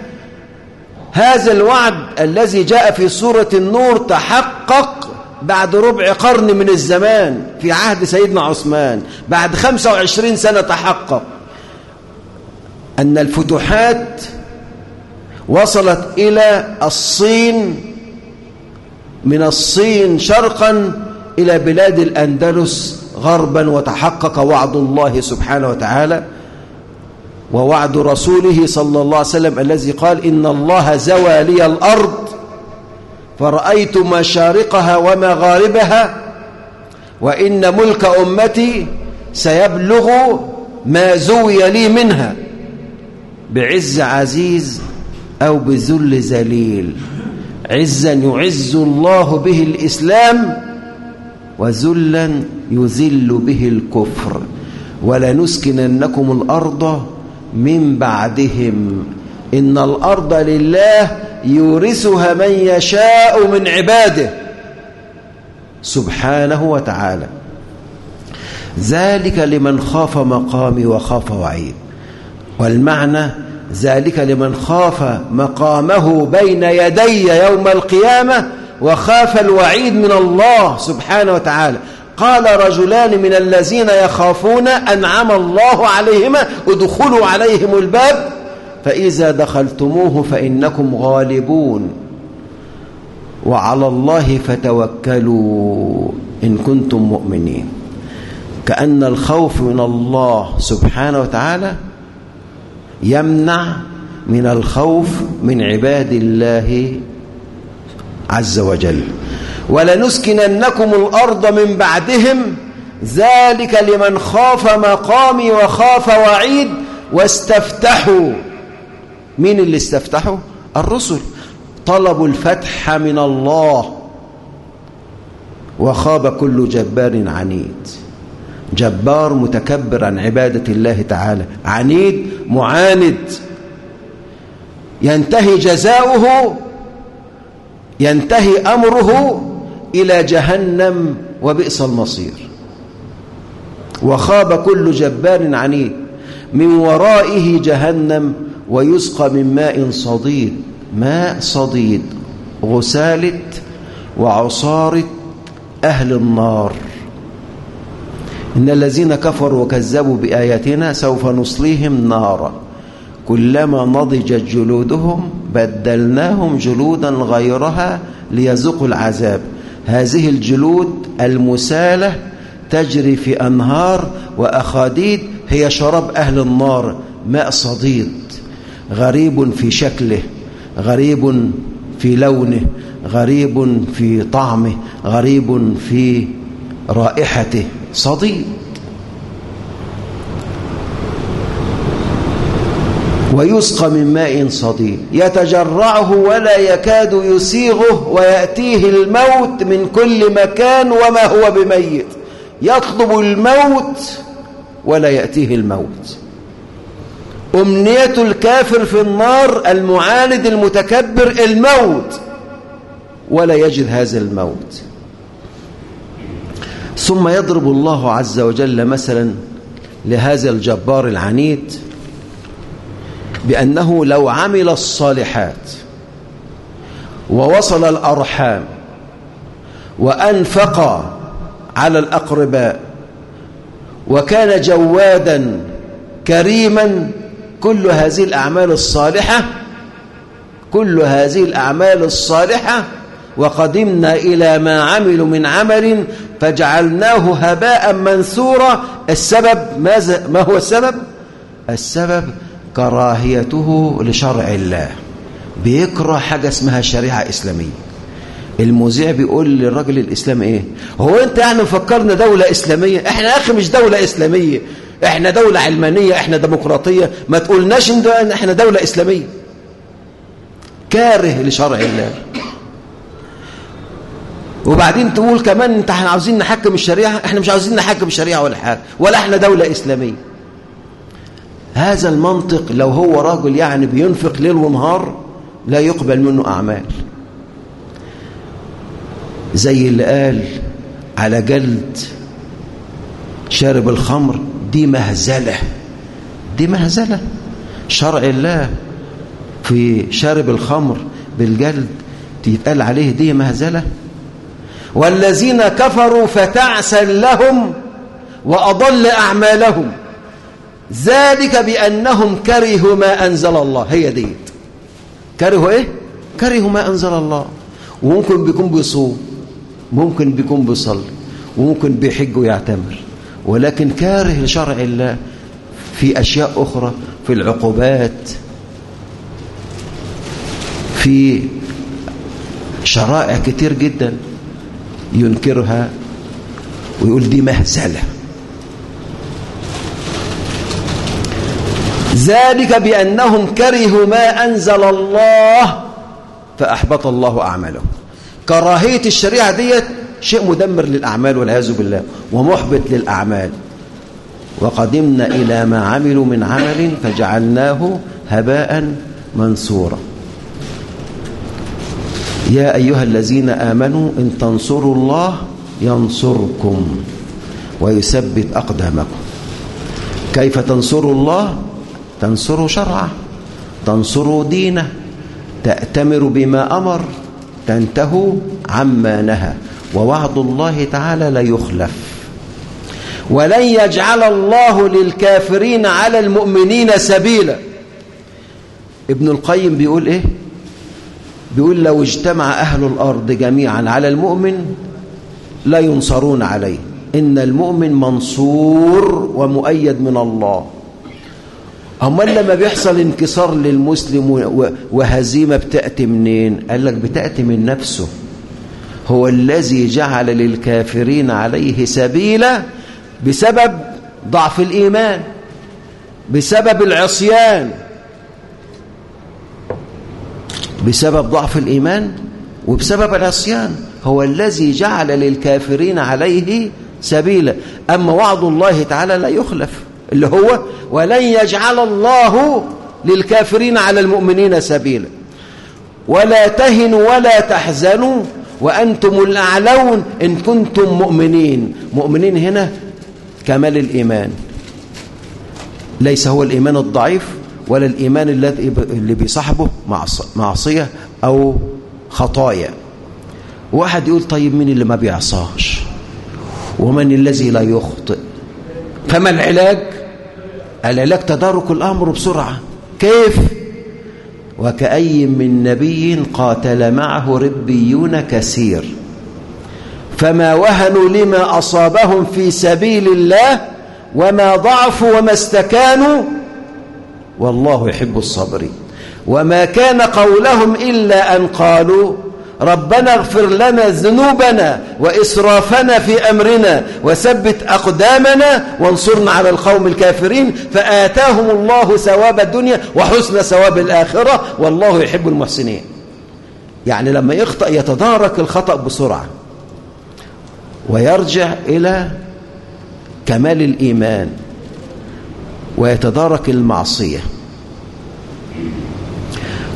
هذا الوعد الذي جاء في سورة النور تحقق بعد ربع قرن من الزمان في عهد سيدنا عثمان. بعد 25 سنة تحقق. أن الفتوحات وصلت إلى الصين من الصين شرقا إلى بلاد الأندلس غربا وتحقق وعد الله سبحانه وتعالى. ووعد رسوله صلى الله عليه وسلم الذي قال إن الله زوى لي الأرض فرأيت مشارقها ومغاربها وإن ملك أمتي سيبلغ ما زوي لي منها بعز عزيز أو بذل ذليل عزا يعز الله به الإسلام وذلا يذل به الكفر ولنسكننكم الأرض من بعدهم. إن الأرض لله يورثها من يشاء من عباده. سبحانه وتعالى. ذلك لمن خاف مقامي وخاف وعيد. والمعنى ذلك لمن خاف مقامه بين يدي يوم القيامة وخاف الوعيد من الله سبحانه وتعالى. قال رجلان من الذين يخافون أنعم الله عليهما ادخلوا عليهم الباب فإذا دخلتموه فإنكم غالبون. وعلى الله فتوكلوا إن كنتم مؤمنين. كأن الخوف من الله سبحانه وتعالى يمنع من الخوف من عباد الله عز وجل. ولنسكننكم الأرض من بعدهم ذلك لمن خاف مقامي وخاف وعيد واستفتحوا. مين اللي استفتحوا؟ الرسل. طلبوا الفتح من الله وخاب كل جبار عنيد. جبار متكبر عن عبادة الله تعالى. عنيد معاند. ينتهي جزاؤه ينتهي أمره إلى جهنم وبئس المصير. وخاب كل جبار عنيد. من ورائه جهنم ويسقى من ماء صديد. ماء صديد. غسالة وعصارة أهل النار. إن الذين كفروا وكذبوا بآياتنا سوف نصليهم نارا. كلما نضجت جلودهم بدلناهم جلودا غيرها ليذوقوا العذاب. هذه الجلود المسالة تجري في أنهار وأخاديد هي شراب أهل النار ماء صديد غريب في شكله غريب في لونه غريب في طعمه غريب في رائحته صديد. ويسقى من ماء صديد. يتجرعه ولا يكاد يسيغه ويأتيه الموت من كل مكان وما هو بميت. يطلب الموت ولا يأتيه الموت. أمنية الكافر في النار المعاند المتكبر الموت ولا يجد هذا الموت. ثم يضرب الله عز وجل مثلا لهذا الجبار العنيد بأنه لو عمل الصالحات ووصل الأرحام وأنفق على الأقرباء وكان جوادا كريما كل هذه الأعمال الصالحة كل هذه الأعمال الصالحة وقدمنا إلى ما عملوا من عمل فجعلناه هباء منثورا. السبب ماذا؟ ما هو السبب؟ السبب كراهيته لشرع الله. بيكره حاجة اسمها شريعة إسلامية. المذيع بيقول للراجل الإسلام إيه؟ هو أنت يعني مفكرنا دولة إسلامية؟ إحنا يا أخي مش دولة إسلامية. إحنا دولة علمانية إحنا ديمقراطية. ما تقولناش إن إحنا دولة إسلامية. كاره لشرع الله. وبعدين تقول كمان إنت إحنا عاوزين نحكم الشريعة؟ إحنا مش عاوزين نحكم الشريعة ولا حاجة. ولا إحنا دولة إسلامية. هذا المنطق لو هو راجل يعني بينفق ليل ونهار لا يقبل منه أعمال. زي اللي قال على جلد شارب الخمر دي مهزلة. دي مهزلة. شرع الله في شارب الخمر بالجلد يتقال عليه دي مهزلة. والذين كفروا فتعسا لهم وأضل أعمالهم. ذلك بأنهم كرهوا ما أنزل الله. هي ديت كرهوا إيه؟ كرهوا ما أنزل الله. وممكن بيكون بيصوم ممكن بيكون بيصلي وممكن بيحج ويعتمر ولكن كاره لشرع الله في أشياء أخرى في العقوبات في شرائع كتير جدا ينكرها ويقول دي مهزلة. ذلك بأنهم كرهوا ما أنزل الله فأحبط الله أعمالهم. كراهية الشريعة ديت شيء مدمر للأعمال والعياذ بالله ومحبط للأعمال. وقدمنا إلى ما عملوا من عمل فجعلناه هباء منثورا. يا أيها الذين آمنوا إن تنصروا الله ينصركم ويثبت أقدامكم. كيف تنصروا الله؟ تنصروا شرعه تنصروا دينه تأتمر بما أمر تنتهوا عما نهى ووعد الله تعالى لا يخلف. ولن يجعل الله للكافرين على المؤمنين سبيلا. ابن القيم بيقول إيه؟ بيقول لو اجتمع أهل الأرض جميعا على المؤمن لا ينصرون عليه. إن المؤمن منصور ومؤيد من الله. أما لما بيحصل انكسار للمسلم وهزيمة بتأتي منين؟ قال لك بتأتي من نفسه. هو الذي جعل للكافرين عليه سبيلا بسبب ضعف الإيمان بسبب العصيان. بسبب ضعف الإيمان وبسبب العصيان. هو الذي جعل للكافرين عليه سبيلا. أما وعد الله تعالى لا يخلف. اللي هو ولن يجعل الله للكافرين على المؤمنين سبيلا. ولا تهنوا ولا تحزنوا وأنتم الأعلون إن كنتم مؤمنين. مؤمنين هنا كمال الإيمان. ليس هو الإيمان الضعيف ولا الإيمان الذي اللي بيصاحبه معصية أو خطايا. واحد يقول طيب مين اللي ما بيعصاش؟ ومن الذي لا يخطئ؟ فما العلاج؟ العلاج تدارك الأمر بسرعة؟ كيف؟ وكأي من نبي قاتل معه ربيون كثير. فما وهنوا لما أصابهم في سبيل الله وما ضعفوا وما استكانوا والله يحب الصابرين وما كان قولهم إلا أن قالوا ربنا اغفر لنا ذنوبنا وإسرافنا في أمرنا وثبت أقدامنا وانصرنا على القوم الكافرين فآتاهم الله ثواب الدنيا وحسن ثواب الآخرة والله يحب المحسنين. يعني لما يخطأ يتدارك الخطأ بسرعة ويرجع إلى كمال الإيمان ويتدارك المعصية.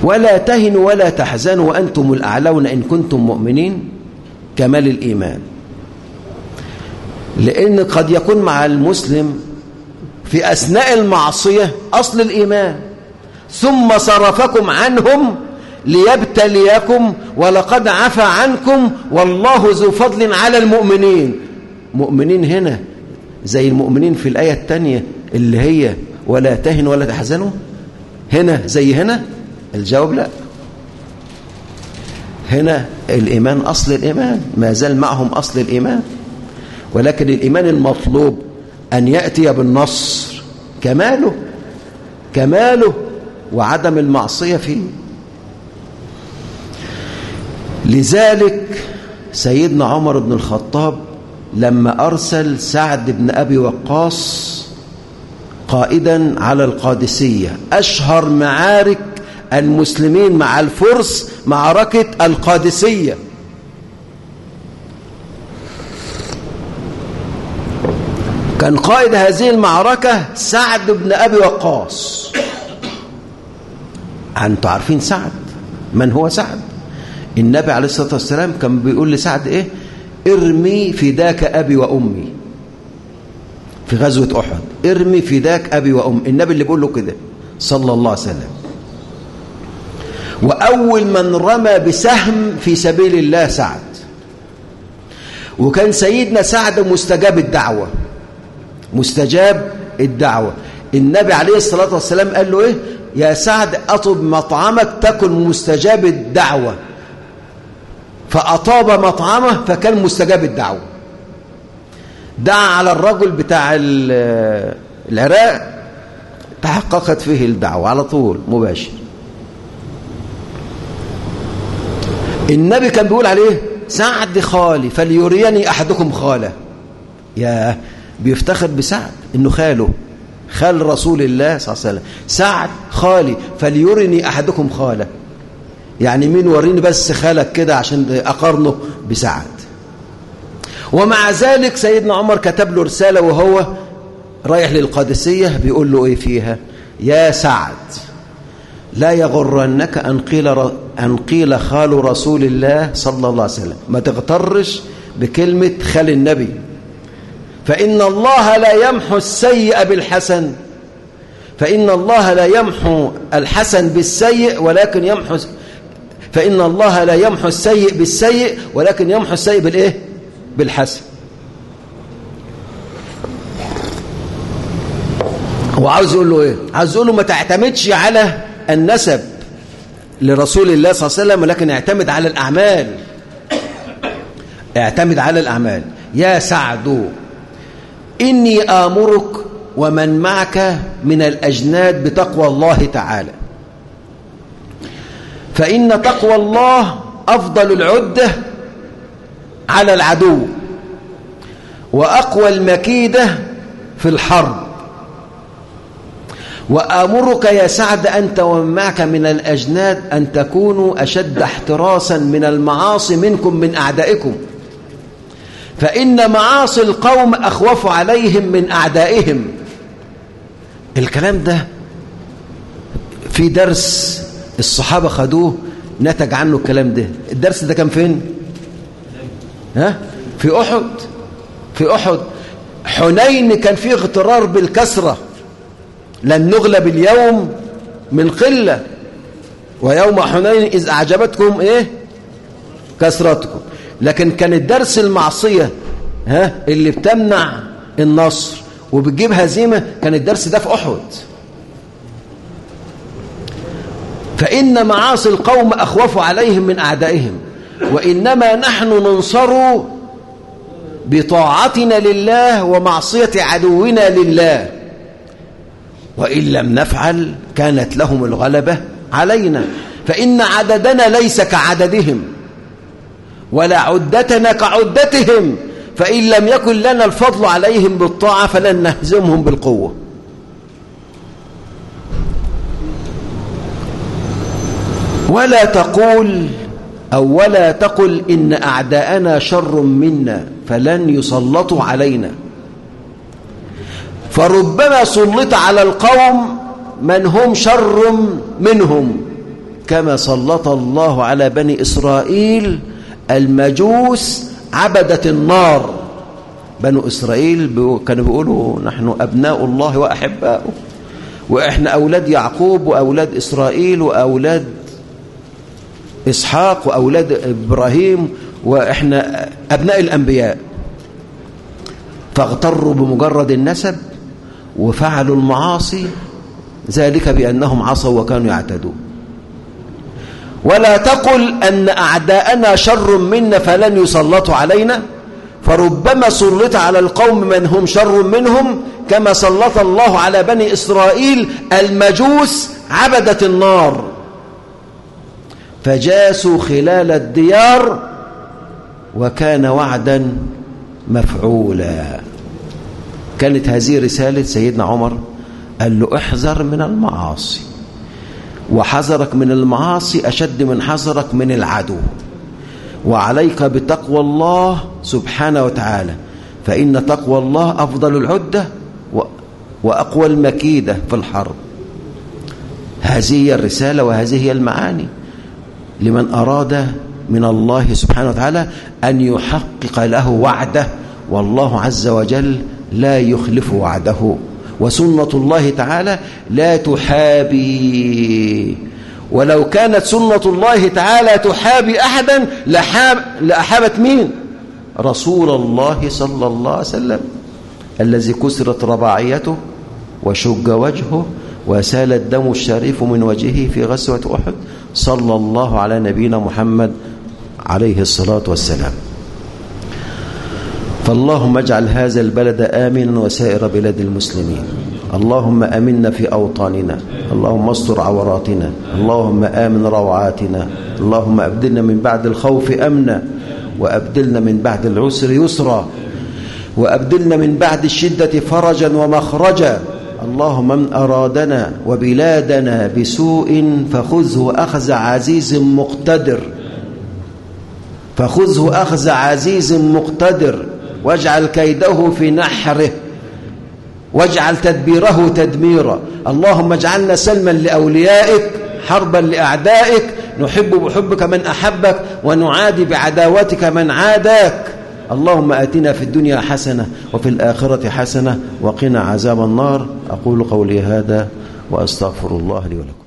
ولا تهنوا ولا تحزنوا وأنتم الأعلون إن كنتم مؤمنين كمال الإيمان. لأن قد يكون مع المسلم في أثناء المعصية أصل الإيمان. ثم صرفكم عنهم ليبتليكم ولقد عفى عنكم والله ذو فضل على المؤمنين. مؤمنين هنا زي المؤمنين في الآية الثانية اللي هي ولا تهنوا ولا تحزنوا. هنا زي هنا الجواب لا. هنا الإيمان أصل الإيمان ما زال معهم أصل الإيمان. ولكن الإيمان المطلوب أن يأتي بالنصر كماله كماله وعدم المعصية فيه. لذلك سيدنا عمر بن الخطاب لما أرسل سعد بن أبي وقاص قائدا على القادسية أشهر معارك المسلمين مع الفرس معركة القادسية. كان قائد هذه المعركة سعد بن أبي وقاص. أنتوا عارفين سعد؟ من هو سعد؟ النبي عليه الصلاة والسلام كان بيقول لسعد إيه؟ إرمي فداك أبي وأمي. في غزوة أحد. إرمي فداك أبي وأمي. النبي اللي بيقول له كده. صلى الله عليه وسلم. وأول من رمى بسهم في سبيل الله سعد. وكان سيدنا سعد مستجاب الدعوة مستجاب الدعوة. النبي عليه الصلاة والسلام قال له إيه؟ يا سعد أطب مطعمك تكن مستجاب الدعوة. فأطاب مطعمه فكان مستجاب الدعوة. دعا على الرجل بتاع العراق تحققت فيه الدعوة على طول مباشر. النبي كان بيقول عليه سعد خالي فليريني أحدكم خاله. يا بيفتخر بسعد إنه خاله خال رسول الله صلى الله عليه وسلم. سعد خالي فليرني أحدكم خاله. يعني مين وريني بس خالك كده عشان أقارنه بسعد. ومع ذلك سيدنا عمر كتب له رسالة وهو رايح للقادسية بيقول له إيه فيها؟ يا سعد لا يغرنك أن قيل, أن قيل خال رسول الله صلى الله عليه وسلم. ما تغترش بكلمة خال النبي. فإن الله لا يمحو السيء بالحسن. فإن الله لا يمحو الحسن بالسيء ولكن يمحو فإن الله لا يمحو السيء بالسيء ولكن يمحو السيء بالإيه؟ بالحسن. هو عاوز يقول له إيه؟ عاوز يقول له ما تعتمدش على النسب. لرسول الله صلى الله عليه وسلم ولكن اعتمد على الأعمال. اعتمد على الأعمال. يا سعد إني آمرك ومن معك من الأجناد بتقوى الله تعالى. فإن تقوى الله أفضل العدة على العدو وأقوى المكيدة في الحرب. وآمرك يا سعد أنت ومن معك من الأجناد أن تكونوا أشد احتراسا من المعاصي منكم من أعدائكم. فإن معاصي القوم أخوف عليهم من أعدائهم. الكلام ده في درس الصحابة خدوه نتج عنه الكلام ده. الدرس ده كان فين؟ ها؟ في أحد. في أحد. حنين كان فيه اغترار بالكسرة. لن نغلب اليوم من قلة. ويوم حنين إذ أعجبتكم إيه؟ كسرتكم لكن كان الدرس المعصية ها اللي بتمنع النصر وبتجيب هزيمة كان الدرس ده في أحد. فإن معاصي القوم أخوف عليهم من أعدائهم وإنما نحن ننصر بطاعتنا لله ومعصية عدونا لله. وإن لم نفعل كانت لهم الغلبة علينا. فإن عددنا ليس كعددهم ولا عدتنا كعدتهم. فإن لم يكن لنا الفضل عليهم بالطاعة فلن نهزمهم بالقوة. ولا تقول أو ولا تقل إن أعداءنا شر منا فلن يسلطوا علينا. فربما سلط على القوم من هم شر منهم كما سلط الله على بني إسرائيل المجوس عبدة النار. بنو إسرائيل كانوا بيقولوا نحن أبناء الله وأحباؤه وإحنا أولاد يعقوب وأولاد إسرائيل وأولاد إسحاق وأولاد إبراهيم وإحنا أبناء الأنبياء. فاغتروا بمجرد النسب وفعلوا المعاصي ذلك بأنهم عصوا وكانوا يعتدون. ولا تقل أن أعداءنا شر منا فلن يسلطوا علينا فربما سلط على القوم من هم شر منهم كما سلط الله على بني إسرائيل المجوس عبدة النار. فجاسوا خلال الديار وكان وعدا مفعولا. كانت هذه رسالة سيدنا عمر قال له احذر من المعاصي وحذرك من المعاصي أشد من حذرك من العدو وعليك بتقوى الله سبحانه وتعالى فإن تقوى الله أفضل العدة وأقوى المكيدة في الحرب هذه هي الرسالة وهذه هي المعاني لمن أراد من الله سبحانه وتعالى أن يحقق له وعده والله عز وجل لا يخلف وعده. وسنة الله تعالى لا تحابي. ولو كانت سنة الله تعالى تحابي أحدا لحاب لأحابت مين؟ رسول الله صلى الله عليه وسلم الذي كسرت رباعيته وشج وجهه وسال الدم الشريف من وجهه في غزوة أحد صلى الله على نبينا محمد عليه الصلاة والسلام. فاللهم اجعل هذا البلد آمنا وسائر بلاد المسلمين. اللهم أمنا في أوطاننا. اللهم استر عوراتنا. اللهم آمن روعاتنا. اللهم أبدلنا من بعد الخوف أمنا. وأبدلنا من بعد العسر يسرا. وأبدلنا من بعد الشدة فرجا ومخرجا. اللهم من أرادنا وبلادنا بسوء فخذه أخذ عزيز مقتدر. فخذه أخذ عزيز مقتدر. واجعل كيده في نحره. واجعل تدبيره تدميرا. اللهم اجعلنا سلما لأوليائك حربا لأعدائك. نحب بحبك من أحبك ونعادي بعداوتك من عاداك. اللهم آتنا في الدنيا حسنة وفي الآخرة حسنة وقنا عذاب النار. أقول قولي هذا وأستغفر الله لي ولكم.